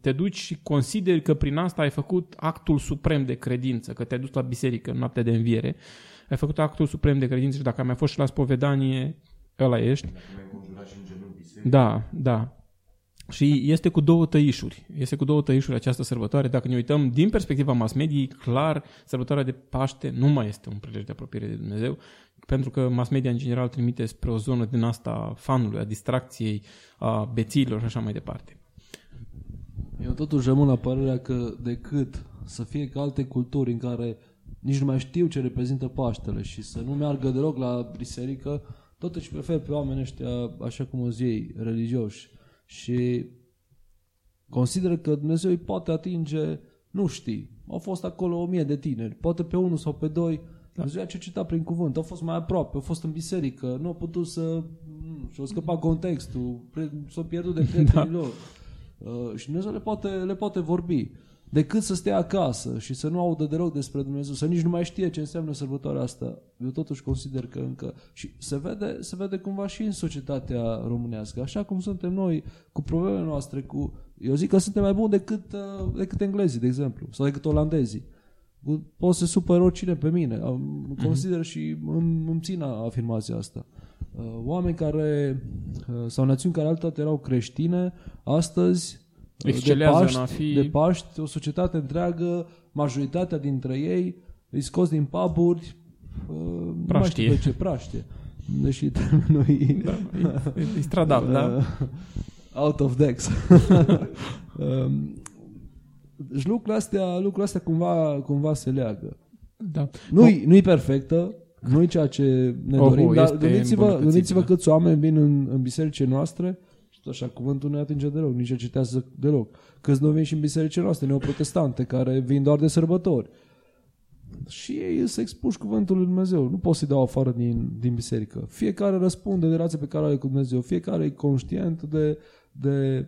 te duci și consideri că prin asta ai făcut actul suprem de credință, că te-ai dus la biserică în noaptea de înviere, ai făcut actul suprem de credință și dacă ai mai fost și la spovedanie, ăla ești. Da, da. Și este cu două tăișuri. Este cu două tăișuri această sărbătoare. Dacă ne uităm din perspectiva mass media, clar, sărbătoarea de Paște nu mai este un prilej de apropiere de Dumnezeu, pentru că mass media în general trimite spre o zonă din asta fanului, a distracției, a bețiilor și așa mai departe. Eu totuși rămân la părerea că decât să fie ca alte culturi în care nici nu mai știu ce reprezintă Paștele și să nu meargă deloc la biserică, totuși prefer pe oamenii ăștia, așa cum o zi ei, religioși. Și consider că Dumnezeu îi poate atinge, nu știi, au fost acolo o mie de tineri, poate pe unul sau pe doi, Dumnezeu a cercetat prin cuvânt, au fost mai aproape, au fost în biserică, nu au putut să... mm, Și-au scăpat contextul, pre- s-au pierdut de prietenii lor. Uh, și Dumnezeu le poate, le poate vorbi. Decât să stea acasă și să nu audă deloc despre Dumnezeu, să nici nu mai știe ce înseamnă sărbătoarea asta. Eu totuși consider că încă... Și se vede, se vede cumva și în societatea românească. Așa cum suntem noi, cu problemele noastre, cu... Eu zic că suntem mai buni decât, uh, decât englezii, de exemplu, sau decât olandezii. Pot să supăr oricine pe mine. Am- Consider și îmi, îmi țin afirmația asta. Uh, Oameni care, uh, sau națiuni care altădată erau creștine, astăzi uh, Excelează de Paști, în a fi- de Paști, o societate întreagă, majoritatea dintre ei îi scos din paburi uh, nu mai Praștie. știu pe ce, praștie. Deși termenul e, Da, e, e stradal, da? uh, out of decks. um, deci lucrurile astea, lucrurile astea cumva, cumva se leagă. da. Nu-i, nu-i perfectă, nu-i ceea ce ne Oho, dorim, dar este gândiți-vă, îmbunătățită. gândiți-vă câți oameni vin în, în bisericile noastre și tot așa cuvântul nu ne atinge deloc, nici citează deloc. Câți nu vin și în bisericile noastre, neoprotestante, care vin doar de sărbători. Și ei se expuși cuvântul lui Dumnezeu. Nu poți să-i dau afară din, din biserică. Fiecare răspunde de relația pe care o are cu Dumnezeu. Fiecare e conștient de, de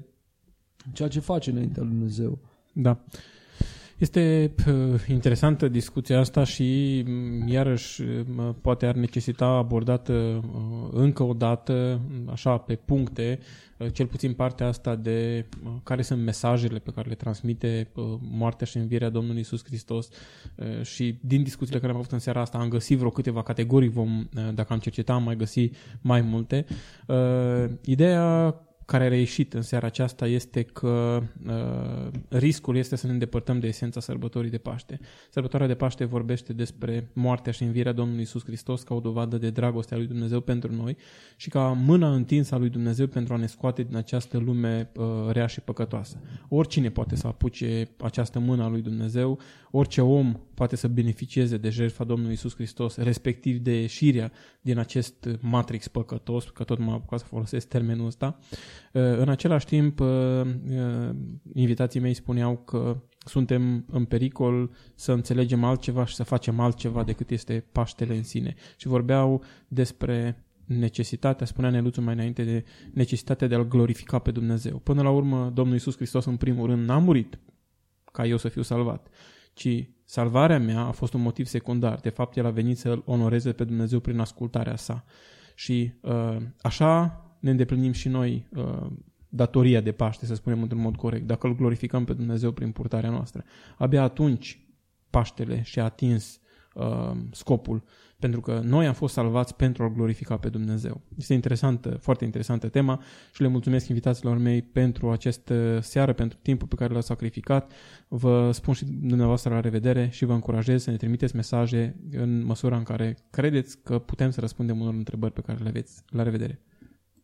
ceea ce face înaintea lui Dumnezeu. Da. Este uh, interesantă discuția asta și m, iarăși m, poate ar necesita abordată uh, încă o dată, m, așa pe puncte, uh, cel puțin partea asta de uh, care sunt mesajele pe care le transmite uh, moartea și învierea Domnului Isus Hristos uh, și din discuțiile care am avut în seara asta am găsit vreo câteva categorii, vom, uh, dacă am cercetat am mai găsi mai multe. Uh, Ideea care a reieșit în seara aceasta este că uh, riscul este să ne îndepărtăm de esența sărbătorii de Paște. Sărbătoarea de Paște vorbește despre moartea și învierea Domnului Isus Hristos ca o dovadă de dragoste a lui Dumnezeu pentru noi și ca mâna întinsă a lui Dumnezeu pentru a ne scoate din această lume uh, rea și păcătoasă. Oricine poate să apuce această mână a lui Dumnezeu, orice om poate să beneficieze de jertfa Domnului Isus Hristos, respectiv de ieșirea din acest matrix păcătos, că tot mă apucat să folosesc termenul ăsta. Uh, în același timp, uh, uh, invitații mei spuneau că suntem în pericol să înțelegem altceva și să facem altceva decât este Paștele în sine. Și vorbeau despre necesitatea, spunea Neluțu mai înainte, de necesitatea de a-L glorifica pe Dumnezeu. Până la urmă, Domnul Iisus Hristos în primul rând n-a murit ca eu să fiu salvat, ci salvarea mea a fost un motiv secundar. De fapt, El a venit să-L onoreze pe Dumnezeu prin ascultarea sa. Și uh, așa ne îndeplinim și noi uh, datoria de Paște, să spunem într-un mod corect, dacă îl glorificăm pe Dumnezeu prin purtarea noastră. Abia atunci Paștele și-a atins uh, scopul, pentru că noi am fost salvați pentru a glorifica pe Dumnezeu. Este interesantă, foarte interesantă tema și le mulțumesc invitațiilor mei pentru această seară, pentru timpul pe care l-au sacrificat. Vă spun și dumneavoastră la revedere și vă încurajez să ne trimiteți mesaje în măsura în care credeți că putem să răspundem unor întrebări pe care le aveți. La revedere!